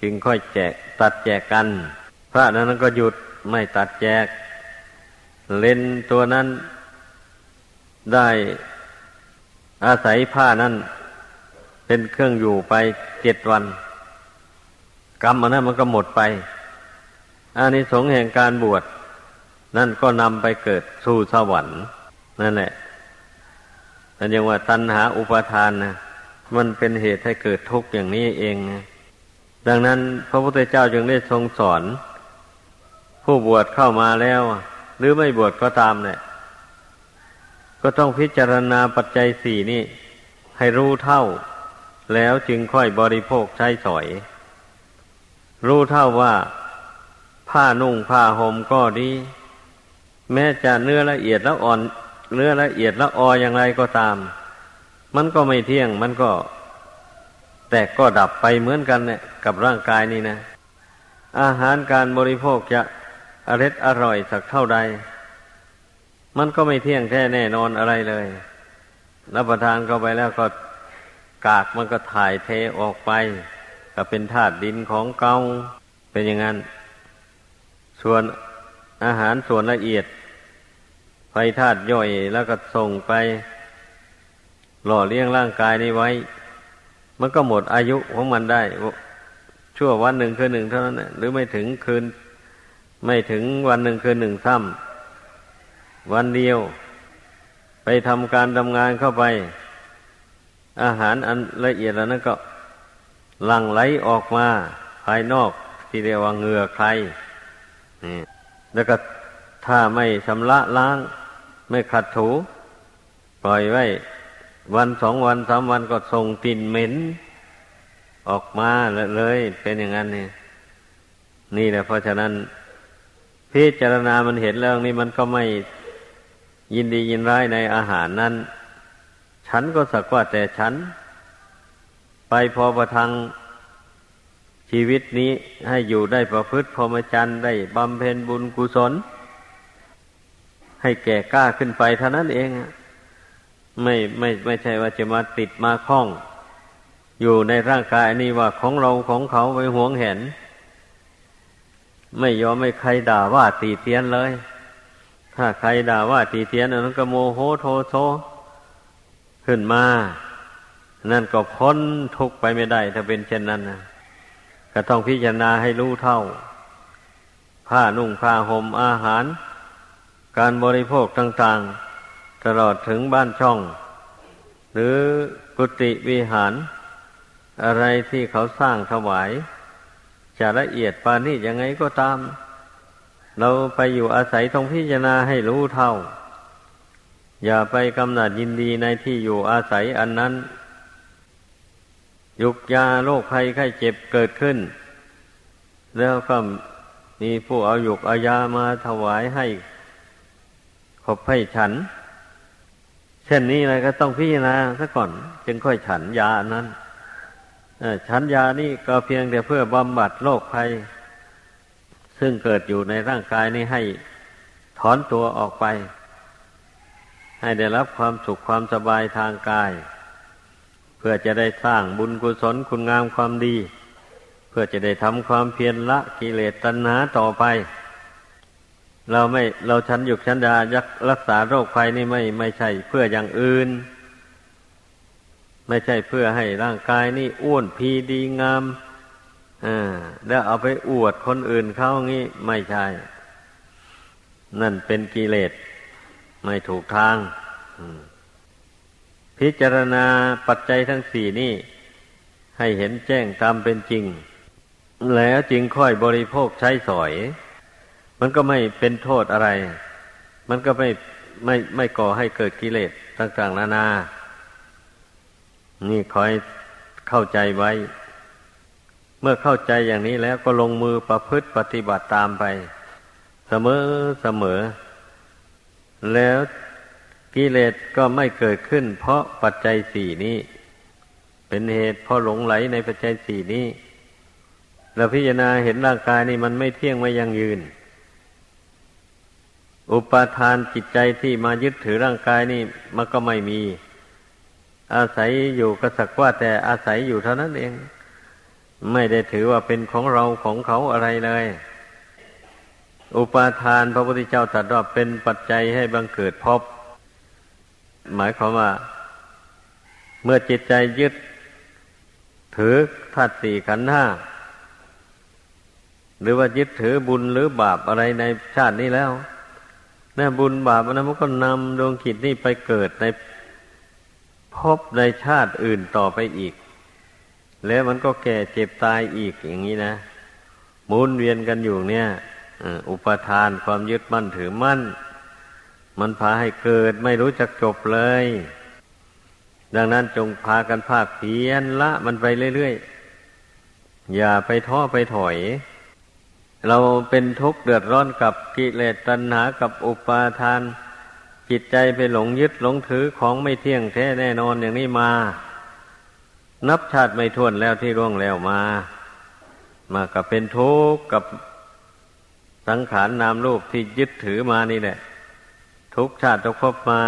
[SPEAKER 1] จึงค่อยแจกตัดแจกกัน พระนั้นก็หยุดไม่ตัดแจก เลนตัวนั้นได้อาศัยผ้านั้นเป็นเครื่องอยู่ไปเจ็ดวัน กรรมอันนั้นมันก็หมดไปอานิสงส์แห่งการบวชนั่นก็นำไปเกิดสู่สวรรค์ นั่นแหละแต่ยังว่าตัณหาอุปทานนะมันเป็นเหตุให้เกิดทุกข์อย่างนี้เองนะดังนั้นพระพุทธเจ้าจึงได้ทรงสอน ผู้บวชเข้ามาแล้ว หรือไม่บวชก็ตามเนี่ย ก็ต้องพิจารณาปัจจัยสี่นี่ ให้รู้เท่า แล้วจึงค่อยบริโภคใช้สอย รู้เท่าว่า ผ้านุ่งผ้าห่มก็ดี แม้จะเนื้อละเอียดแล้วอ่อน เนื้อละเอียดแล้วอออย่างไรก็ตาม มันก็ไม่เที่ยง มันก็แต่ก็ดับไปเหมือนกันเนี่ยกับร่างกายนี่นะอาหารการบริโภคจะ อร็ดอร่อยสักเท่าใด มันก็ไม่เที่ยงแท้แน่นอนอะไรเลยรับประทานเข้าไปแล้วก็กากมันก็ถ่ายเทออกไป ก็เป็นธาตุดินของเกาเป็นอย่างนั้น ส่วนอาหารส่วนละเอียดไฟธาตุย่อยแล้วก็ส่งไป หล่อเลี้ยงร่างกายนี้ไว้ มันก็หมดอายุของมันได้ ชั่ววันหนึ่งคืนหนึ่งเท่านั้นหรือไม่ถึงคืน ไม่ถึงวันหนึ่งคืนหนึ่งซ้ำวันเดียว ไปทำการทำงานเข้าไป อาหารอันละเอียดแล้วนั้นก็หลั่งไหลออกมาภายนอกที่เรียกว่าเหงื่อใครนี่แล้วก็ถ้าไม่ชำระล้าง ไม่ขัดถู ปล่อยไว้ วันสองวันสามวันก็ส่งกลิ่นเหม็น ออกมาเลย เป็นอย่างนั้นนี่นี่แหละเพราะฉะนั้น พิจารณามันเห็นแล้วนี่มันก็ไม่ยินดียินร้ายในอาหารนั้น ฉันก็สักว่าแต่ฉัน ไปพอประทังชีวิตนี้ให้อยู่ได้ประพฤติพรหมจรรย์ได้บำเพ็ญบุญกุศล ให้แก่กล้าขึ้นไปเท่านั้นเองไม่ไม่ไม่ใช่ว่าจะมาติดมาคล้อง อยู่ในร่างกายนี้ว่าของเราของเขาไปหวงเห็น ไม่ยอมไม่ใครด่าว่าตีเตียนเลย ถ้าใครด่าว่าตีเตียนนั้นก็โมโหโทโซขึ้นมา นั่นก็พ้นทุกไปไม่ได้ ถ้าเป็นเช่นนั้นนะก็ต้องพิจารณาให้รู้เท่า ผ้านุ่งผ้าห่มอาหาร การบริโภคต่าง ๆ ตลอดถึงบ้านช่อง หรือกุฏิวิหาร อะไรที่เขาสร้างถวาย จะละเอียดปานนี้ยังไงก็ตาม เราไปอยู่อาศัยต้องพิจารณาให้รู้เท่า อย่าไปกำหนัดยินดีในที่อยู่อาศัยอันนั้น ยุกยาโรคภัยไข้เจ็บเกิดขึ้น แล้วก็มีผู้เอายุกเอายามาถวายให้ขบให้ฉัน เช่นนี้อะไรก็ต้องพิจารณาซะก่อน จึงค่อยฉันยานั้น ฉันยานี่ก็เพียงแต่เพื่อบำบัดโรคภัย ซึ่งเกิดอยู่ในร่างกายนี้ให้ถอนตัวออกไป ให้ได้รับความสุขความสบายทางกาย เพื่อจะได้สร้างบุญกุศลคุณงามความดี เพื่อจะได้ทำความเพียรละกิเลสตัณหาต่อไป เราไม่เราฉันหยุกฉันดายักรักษาโรคภัยนี่ไม่ไม่ใช่เพื่ออย่างอื่น ไม่ใช่เพื่อให้ร่างกายนี่อ้วนพีดีงามอแล้วเอาไปอวดคนอื่นเขางี้ไม่ใช่ นั่นเป็นกิเลสไม่ถูกทางพิจารณาปัจจัยทั้งสี่นี่ ให้เห็นแจ้งตามเป็นจริง แล้วจึงค่อยบริโภคใช้สอย มันก็ไม่เป็นโทษอะไร มันก็ไม่ไม่ไม่ก่อให้เกิดกิเลสต่างๆนานานี่ นี่คอยเข้าใจไว้ เมื่อเข้าใจอย่างนี้แล้วก็ลงมือประพฤติปฏิบัติตามไป เสมอเสมอ แล้วกิเลสก็ไม่เกิดขึ้น เพราะปัจจัยสี่นี้ เป็นเหตุเพราะหลงไหลในปัจจัยสี่นี้เราพิจารณาเห็นร่างกายนี่มันไม่เที่ยงไม่ยั่งยืน อุปาทานจิตใจที่มายึดถือร่างกายนี่มันก็ไม่มี อาศัยอยู่ก็สักว่าแต่อาศัยอยู่เท่านั้นเอง ไม่ได้ถือว่าเป็นของเราของเขาอะไรเลย อุปาทานพระพุทธเจ้าตรัสว่าเป็นปัจจัยให้บังเกิดพบ หมายความว่า เมื่อจิตใจยึด ถือธาตุสี่ขันธ์ห้าหรือว่ายึดถือบุญหรือบาปอะไรในชาตินี้แล้วน่บุญบาปนั้นมันก็นำดวงจิตนี่ไปเกิดใน พบในชาติอื่นต่อไปอีก แล้วมันก็แก่เจ็บตายอีกอย่างนี้นะหมุนเวียนกันอยู่เนี่ยอุปทานความยึดมั่นถือมั่น มันพาให้เกิดไม่รู้จักจบเลย ดังนั้นจงพากันภาคเพียนละมันไปเรื่อยๆ อย่าไปท้อไปถอย เราเป็นทุกข์เดือดร้อนกับกิเลสตัณหากับอุปาทาน จิตใจไปหลงยึดหลงถือของไม่เที่ยงแท้แน่นอนอย่างนี้มา นับชาติไม่ท้วนแล้วที่ร่วงแล้วมา มากับเป็นทุกข์กับสังขารนนามรูปที่ยึดถือมานี่แหละ ทุกชาติทุกภพมา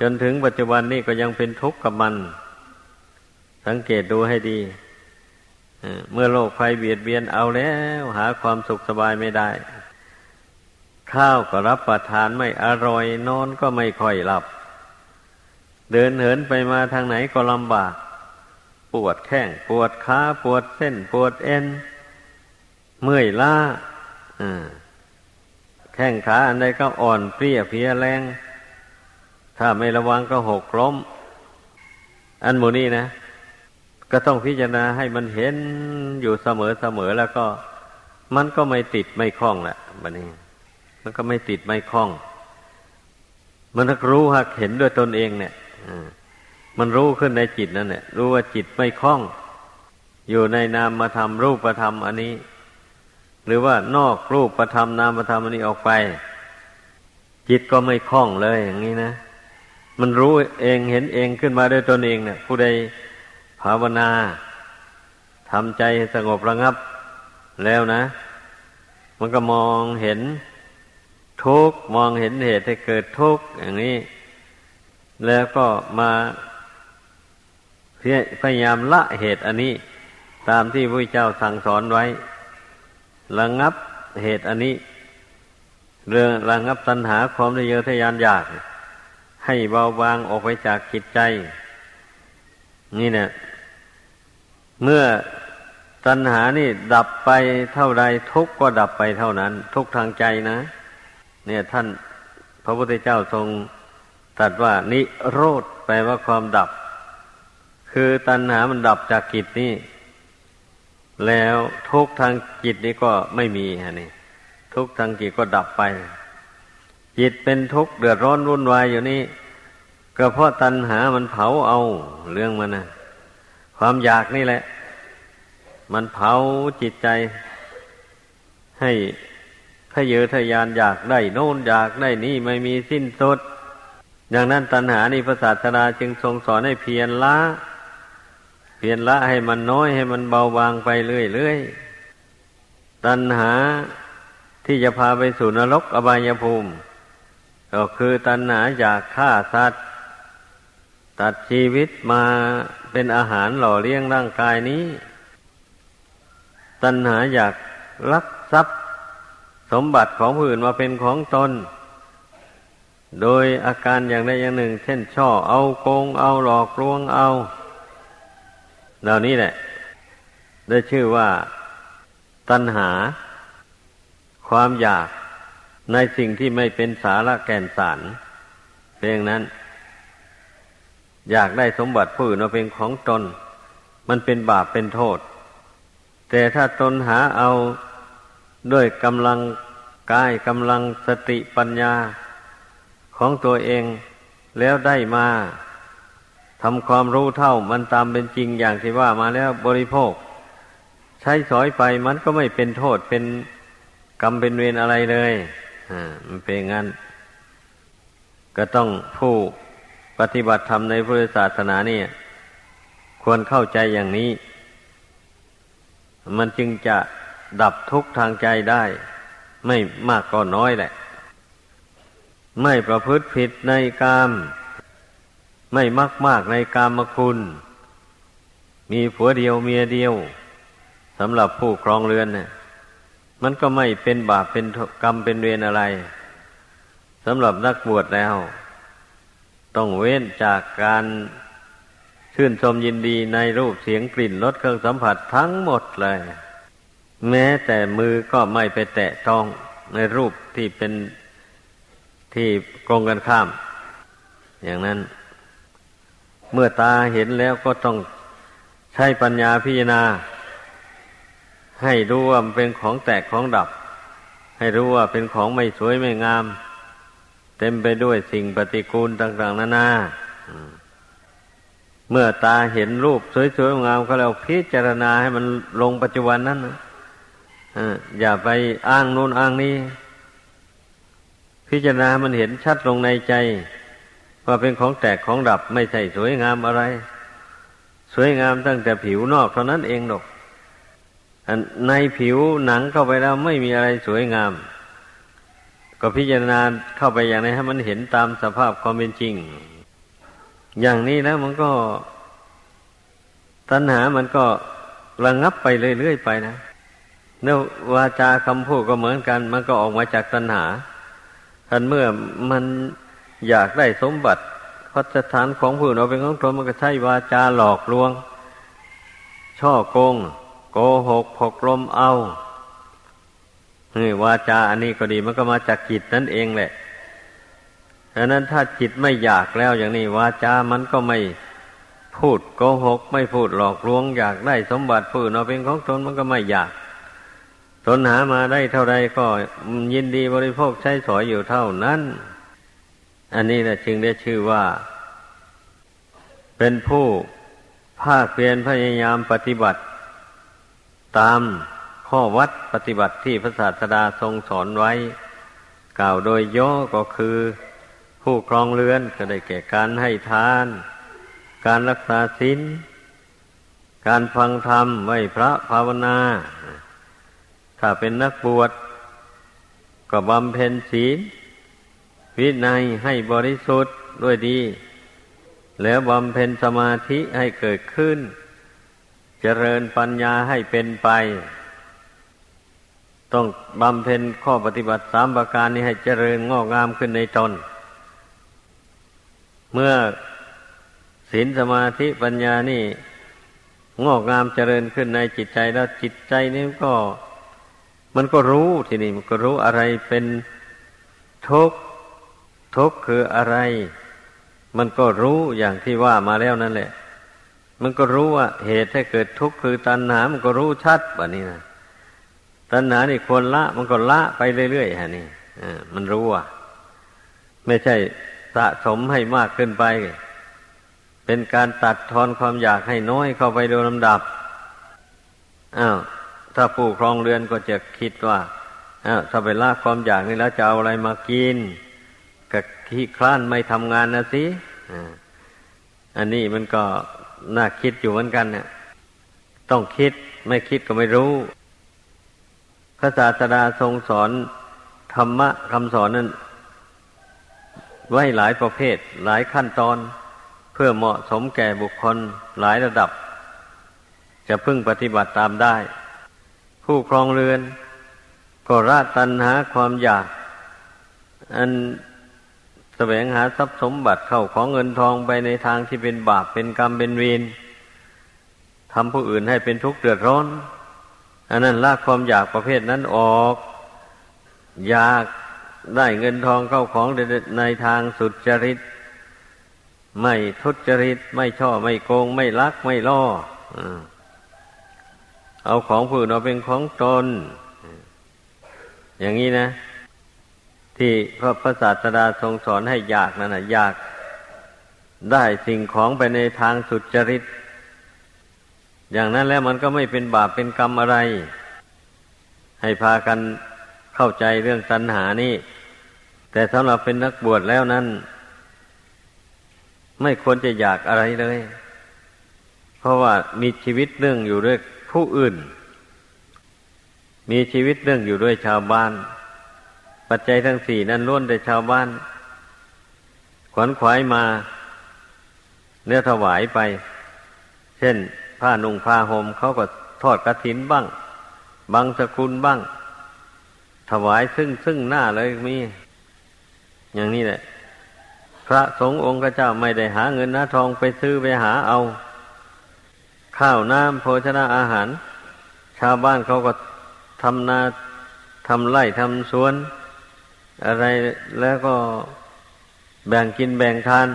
[SPEAKER 1] จนถึงปัจจุบันนี้ก็ยังเป็นทุกข์กับมัน สังเกตดูให้ดีเมื่อโลกไฟเบียดเบียนเอาแล้ว หาความสุขสบายไม่ได้ ข้าวก็รับประทานไม่อร่อย นอนก็ไม่ค่อยหลับ เดินเหินไปมาทางไหนก็ลำบาก ปวดแข้งปวดขาปวดเส้น ปวดเอ็น เมื่อยล้าอ่าแข้งขาอันใดก็อ่อนเปรี้ยเพียแรง ถ้าไม่ระวังก็หกล้ม อันโมนี้นะ ก็ต้องพิจารณาให้มันเห็นอยู่เสมอเสมอแล้วก็ มันก็ไม่ติดไม่คล้องแหละบันนี้ มันก็ไม่ติดไม่คล้อง มันรู้หักเห็นด้วยตนเองเนี่ยมันรู้ขึ้นในจิตนั่นแหละรู้ว่าจิตไม่คล้อง อยู่ในนามธรรมรูปธรรมอันนี้ หรือว่านอกรูปประธรรมนามประธรรมอันนี้ออกไป จิตก็ไม่คล่องเลยอย่างนี้นะมันรู้เองเห็นเองขึ้นมาด้วยตนเองเนี่ย ผู้ใดภาวนาทำใจสงบระงับแล้วนะ มันก็มองเห็น ทุกมองเห็นเหตุให้เกิดทุกข์อย่างนี้ แล้วก็มาพยายามละเหตุอันนี้ ตามที่พระเจ้าสั่งสอนไว้ ระงับเหตุอันนี้ เรื่องระงับตัณหาความทะเยอทะยานอยาก ให้เบาบางออกไปจากจิตใจ นี่เนี่ยเมื่อตัณหานี่ดับไปเท่าใดทุกก็ดับไปเท่านั้น ทุกทางใจนะ เนี่ยท่านพระพุทธเจ้าทรงตรัสว่านิโรธแปลว่าความดับ คือตัณหามันดับจากกิจนี่แล้วทุกทางจิตนี้ก็ไม่มีฮะนี่ทุกทางจิตก็ดับไป จิตเป็นทุกข์เดือดร้อนวุ่นวายอยู่นี่ก็เพราะตัณหามันเผาเอาเรื่องมันนะความอยากนี่แหละ มันเผาจิตใจ ให้ ทะเยอทะยานอยากได้โน่นอยากได้นี่ไม่มีสิ้นสุด ดังนั้นตัณหานี่พระศาสดาจึงทรงสอนให้เพียรละ เพียรละให้มันน้อยให้มันเบาบางไปเรื่อยๆ ตัณหาที่จะพาไปสู่นรกอบายภูมิ ก็คือตัณหาอยากฆ่าสัตว์ ตัดชีวิตมาเป็นอาหารหล่อเลี้ยงร่างกายนี้ ตัณหาอยากลักทรัพย์ สมบัติของผู้อื่นมาเป็นของตน โดยอาการอย่างใดอย่างหนึ่ง เช่น ช่อเอาโกงเอาหลอกลวงเอา เหล่านี้แหละ ได้ชื่อว่า ตัณหา ความอยากในสิ่งที่ไม่เป็นสาระแก่นสารเพียงนั้น อยากได้สมบัติผู้อื่นมาเป็นของตน มันเป็นบาปเป็นโทษ แต่ถ้าตนหาเอา ด้วยกำลังกายกำลังสติปัญญาของตัวเองแล้วได้มาทำความรู้เท่ามันตามเป็นจริงอย่างที่ว่ามาแล้วบริโภค ใช้สอยไปมันก็ไม่เป็นโทษเป็นกรรมเป็นเวรอะไรเลยอ่ามันเป็นงั้น ก็ต้องผู้ปฏิบัติธรรมในพุทธศาสนานี่ควรเข้าใจอย่างนี้ มันจึงจะ ดับทุกข์ทางใจได้ ไม่มากก็น้อยแหละ ไม่ประพฤติผิดในกาม ไม่มากมากในกามคุณ มีผัวเดียวเมียเดียวสำหรับผู้ครองเรือนเนี่ยมันก็ไม่เป็นบาปเป็นกรรมเป็นเวรอะไรสำหรับนักบวชแล้ว ต้องเว้นจากการชื่นชมยินดีในรูปเสียงกลิ่นรสเครื่องสัมผัสทั้งหมดเลย แม้แต่มือก็ไม่ไปแตะต้องในรูปที่เป็นที่กรงกันข้าม อย่างนั้น เมื่อตาเห็นแล้วก็ต้องใช้ปัญญาพิจารณา ให้รู้ว่ามันเป็นของแตกของดับ ให้รู้ว่าเป็นของไม่สวยไม่งาม เต็มไปด้วยสิ่งปฏิกูลต่าง ๆนานาเมื่อตาเห็นรูปสวยๆงามก็แล้วพิจารณาให้มันลงปัจจุบันนั้น อย่าไปอ้างโนู่นอ้างนี้ พิจารณามันเห็นชัดลงในใจ ว่าเป็นของแตกของดับไม่ใช่สวยงามอะไร สวยงามตั้งแต่ผิวนอกเท่านั้นเองหรอกในผิวหนังเข้าไปแล้วไม่มีอะไรสวยงาม ก็พิจารณาเข้าไปอย่างไรให้มันเห็นตามสภาพความเป็นจริง อย่างนี้แล้วมันก็ ตัณหามันก็ระงับไปเรื่อยๆไปนะ เนื้อวาจาคำพูดก็เหมือนกัน มันก็ออกมาจากตัณหาท่านเมื่อมันอยากได้สมบัติพัฒฐานของผู้เราเป็นของตนมันก็ใช้วาจาหลอกลวง ช่อโกง โกหกผกลมเอานี่วาจาอันนี้ก็ดีมันก็มาจากจิตนั่นเองแหละดังนั้นถ้าจิตไม่อยากแล้วอย่างนี้วาจามันก็ไม่พูดโกหก ไม่พูดหลอกลวง อยากได้สมบัติผู้เราเป็นของตนมันก็ไม่อยาก ตนหามาได้เท่าไรก็ยินดีบริโภคใช้สอยอยู่เท่านั้น อันนี้นะจึงได้ชื่อว่า เป็นผู้ภาคเพียนพยายามปฏิบัติ ตามข้อวัดปฏิบัติที่พระศาสดาทรงสอนไว้ กล่าวโดยย่อก็คือ ผู้ครองเรือนก็ได้แก่การให้ทาน การรักษาศีลการฟังธรรมไหวพระภาวนา ถ้าเป็นนักบวชก็บำเพ็ญศีลวินัยให้บริสุทธิ์ด้วยดี แล้วบำเพ็ญสมาธิให้เกิดขึ้น เจริญปัญญาให้เป็นไป ต้องบำเพ็ญข้อปฏิบัติสามประการนี้ให้เจริญงอกงามขึ้นในตน เมื่อศีลสมาธิปัญญานี่ งอกงามเจริญขึ้นในจิตใจแล้วจิตใจนี่ก็ มันก็รู้ทีนี้มันก็รู้อะไรเป็นทุกข์ทุกข์คืออะไร มันก็รู้อย่างที่ว่ามาแล้วนั่นแหละ มันก็รู้ว่าเหตุให้เกิดทุกข์คือตัณหา มันก็รู้ชัดแบบนี้นะตัณหานี่ควรละ มันก็ละไปเรื่อยๆฮะนี่มันรู้ว่าไม่ใช่สะสมให้มากขึ้นไป เป็นการตัดทอนความอยากให้น้อยเข้าไปโดยลำดับ อ้าว ถ้าผู้ครองเรือนก็จะคิดว่าอ้าวถ้าไปละความอยากนี่แล้วจะเอาอะไรมากินกับขี้คลานไม่ทำงานนะสิอันนี้มันก็น่าคิดอยู่เหมือนกันเนี่ยต้องคิดไม่คิดก็ไม่รู้พระศาสดาทรงสอนธรรมะคำสอนนั้น ไว้หลายประเภท หลายขั้นตอน เพื่อเหมาะสมแก่บุคคลหลายระดับ จะพึ่งปฏิบัติตามได้ ผู้ครองเรือน ก็ราตันหาความอยาก อันแสวงหาทรัพย์สมบัติเข้าของเงินทองไปในทางที่เป็นบาปเป็นกรรมเป็นเวรทำผู้อื่นให้เป็นทุกข์เดือดร้อน อันนั้นลากความอยากประเภทนั้นออก อยากได้เงินทองเข้าของในทางสุจริต ไม่ทุจริต ไม่ช่อไม่โกง ไม่ลักไม่ล่อ เอาของผู้อื่นเอาเป็นของตน อย่างนี้นะ ที่พระพระศาสดาทรงสอนให้อยากนั่นนะอยากได้สิ่งของไปในทางสุจริต อย่างนั้นแล้วมันก็ไม่เป็นบาปเป็นกรรมอะไร ให้พากันเข้าใจเรื่องตัณหานี่ แต่สำหรับเป็นนักบวชแล้วนั้น ไม่ควรจะอยากอะไรเลย เพราะว่ามีชีวิตเรื่องอยู่ด้วย ผู้อื่น มีชีวิตเรื่องอยู่ด้วยชาวบ้าน ปัจจัยทั้งสี่นั้นล้วนแต่ชาวบ้าน ขวัญขวายมา เนื้อถวายไป เช่น ผ้านุ่งผ้าห่มเขาก็ทอดกระถินบ้าง บางสกุลบ้าง ถวายซึ่งซึ่งหน้าเลยมี อย่างนี้แหละ พระสงฆ์องค์เจ้าไม่ได้หาเงินหาทองไปซื้อไปหาเอา ข้าวน้ำโภชนาอาหาร ชาวบ้านเขาก็ทำนาทำไร่ทำสวน อะไรแล้วก็แบ่งกินแบ่งทาน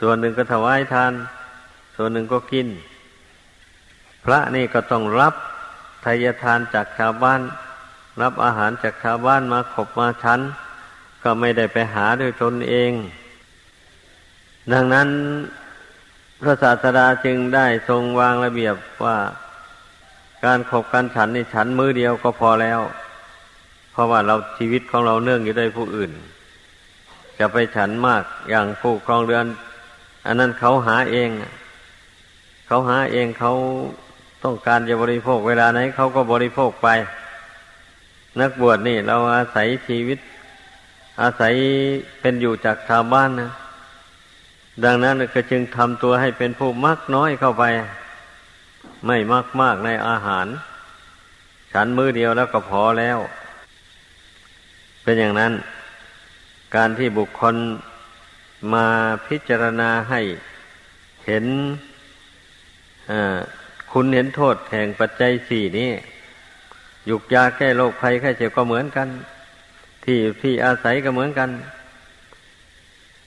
[SPEAKER 1] ส่วนหนึ่งก็ถวายทาน ส่วนหนึ่งก็กิน พระนี่ก็ต้องรับทายทานจากชาวบ้าน รับอาหารจากชาวบ้านมาขบมาชั้น ก็ไม่ได้ไปหาด้วยตนเอง ดังนั้น พระศาสดาจึงได้ทรงวางระเบียบว่าการขบการฉันนี่ฉันมือเดียวก็พอแล้ว เพราะว่าเราชีวิตของเราเนื่องอยู่ด้วยผู้อื่น จะไปฉันมากอย่างผู้ครองเรือน อันนั้นเขาหาเอง เขาหาเองเขาต้องการจะบริโภคเวลาไหนเขาก็บริโภคไป นักบวชนี่ เราอาศัยชีวิต อาศัยเป็นอยู่จากชาวบ้านนะ ดังนั้นก็จึงทำตัวให้เป็นผู้มักน้อยเข้าไป ไม่มากมากในอาหาร ฉันมือเดียวแล้วก็พอแล้ว เป็นอย่างนั้น การที่บุคคลมาพิจารณาให้เห็นคุณเห็นโทษแห่งปัจจัยสี่นี้ยุกยาแก้โรคภัยแค่เจ็บก็เหมือนกัน ที่ที่อาศัยก็เหมือนกัน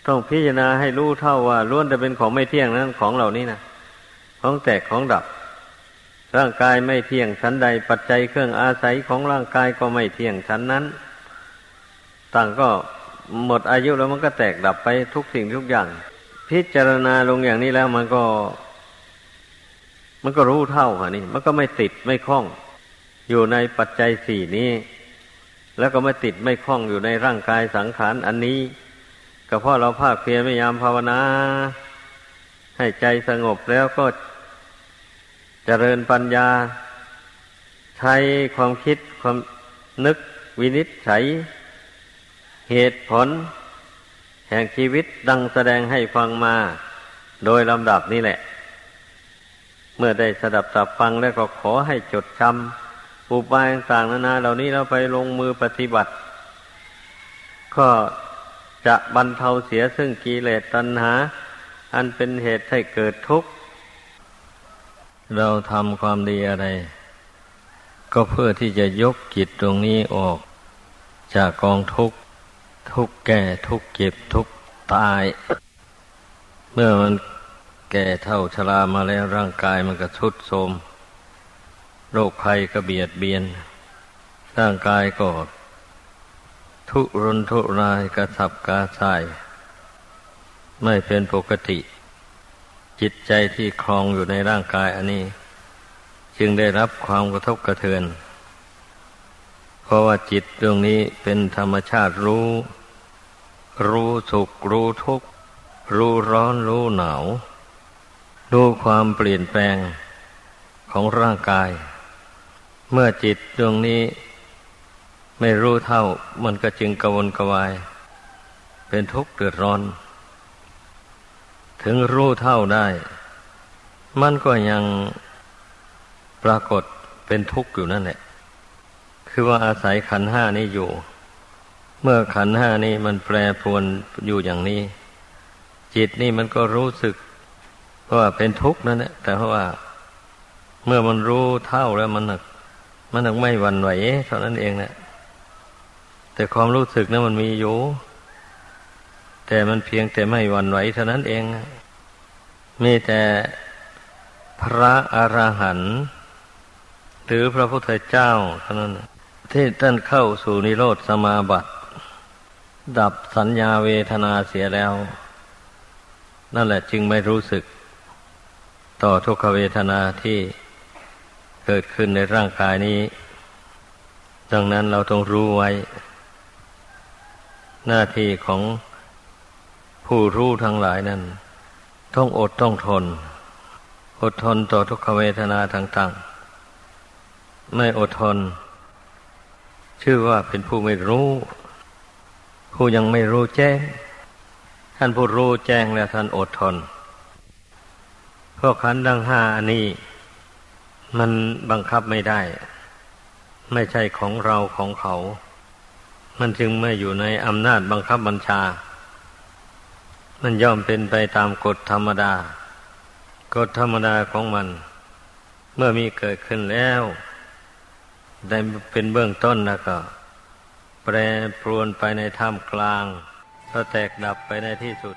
[SPEAKER 1] ต้องพิจารณาให้รู้เท่าว่าล้วนจะเป็นของไม่เที่ยงนั้นของเหล่านี้นะของแตกของดับ ร่างกายไม่เที่ยงชั้นใด ปัจจัยเครื่องอาศัยของร่างกายก็ไม่เที่ยงชั้นนั้น ต่างก็หมดอายุแล้วมันก็แตกดับไปทุกสิ่งทุกอย่าง พิจารณาลงอย่างนี้แล้วมันก็ มันก็รู้เท่าค่ะนี่มันก็ไม่ติดไม่คล้อง อยู่ในปัจจัยสี่นี้ แล้วก็ไม่ติดไม่คล้องอยู่ในร่างกายสังขารอันนี้ ก็เพราะเราภาคเพียรพยายามภาวนา ให้ใจสงบแล้วก็เจริญปัญญา ใช้ความคิดความนึกวินิจฉัย เหตุผล แห่งชีวิตดังแสดงให้ฟังมา โดยลำดับนี้แหละ เมื่อได้สดับสับฟังแล้วก็ขอให้จดจำอุบายต่างๆนานาเหล่านี้เราไปลงมือปฏิบัติ ก็ จะบรรเทาเสียซึ่งกิเลสตัณหา อันเป็นเหตุให้เกิดทุกข์ เราทำความดีอะไร ก็เพื่อที่จะยกจิตตรงนี้ออก จากกองทุกข์ ทุกแก่ทุกเจ็บทุกตาย เมื่อมันแก่เท่าชรามาแล้วร่างกายมันก็ทุดโทรมโรคภัยก็เบียดเบียน ร่างกายก็ ทุรนทุรายกระสับกระส่าย ไม่เป็นปกติ จิตใจที่คลองอยู่ในร่างกายอันนี้ จึงได้รับความกระทบกระเทือน เพราะว่าจิตตรงนี้เป็นธรรมชาติรู้ รู้สุขรู้ทุกข์ รู้ร้อนรู้หนาว รู้ความเปลี่ยนแปลงของร่างกาย เมื่อจิตดวงนี้ ไม่รู้เท่ามันก็จึงกระวนกระวาย เป็นทุกข์เดือดร้อน ถึงรู้เท่าได้ มันก็ยังปรากฏเป็นทุกข์อยู่นั่นแหละ คือว่าอาศัยขันห้านี้อยู่ เมื่อขันห้านี้มันแปรปรวนอยู่อย่างนี้ จิตนี่มันก็รู้สึกว่าเป็นทุกข์นั่นแหละ แต่ว่าเมื่อมันรู้เท่าแล้วมันมันไม่หวั่นไหวเท่านั้นเองนะ แต่ความรู้สึกนั้นมันมีอยู่แต่มันเพียงแต่ไม่หวั่นไหวเท่านั้นเอง มีแต่พระอรหันต์หรือพระพุทธเจ้าเท่านั้นที่ท่านเข้าสู่นิโรธสมาบัติ ดับสัญญาเวทนาเสียแล้ว นั่นแหละจึงไม่รู้สึก ต่อทุกขเวทนาที่เกิดขึ้นในร่างกายนี้ ดังนั้นเราต้องรู้ไว้ หน้าที่ของผู้รู้ทั้งหลายนั้น ต้องอดต้องทน อดทนต่อทุกขเวทนาต่างๆ ไม่อดทน ชื่อว่าเป็นผู้ไม่รู้ ผู้ยังไม่รู้แจ้ง ท่านผู้รู้แจ้งแล้วท่านอดทนพวกขันดังห้าอันนี้มันบังคับไม่ได้ ไม่ใช่ของเราของเขา มันจึงไม่อยู่ในอำนาจบังคับบัญชา มันย่อมเป็นไปตามกฎธรรมดา กฎธรรมดาของมัน เมื่อมีเกิดขึ้นแล้ว ได้เป็นเบื้องต้นแล้วก็ แปรปรวนไปในท่ามกลาง ก็แตกดับไปในที่สุด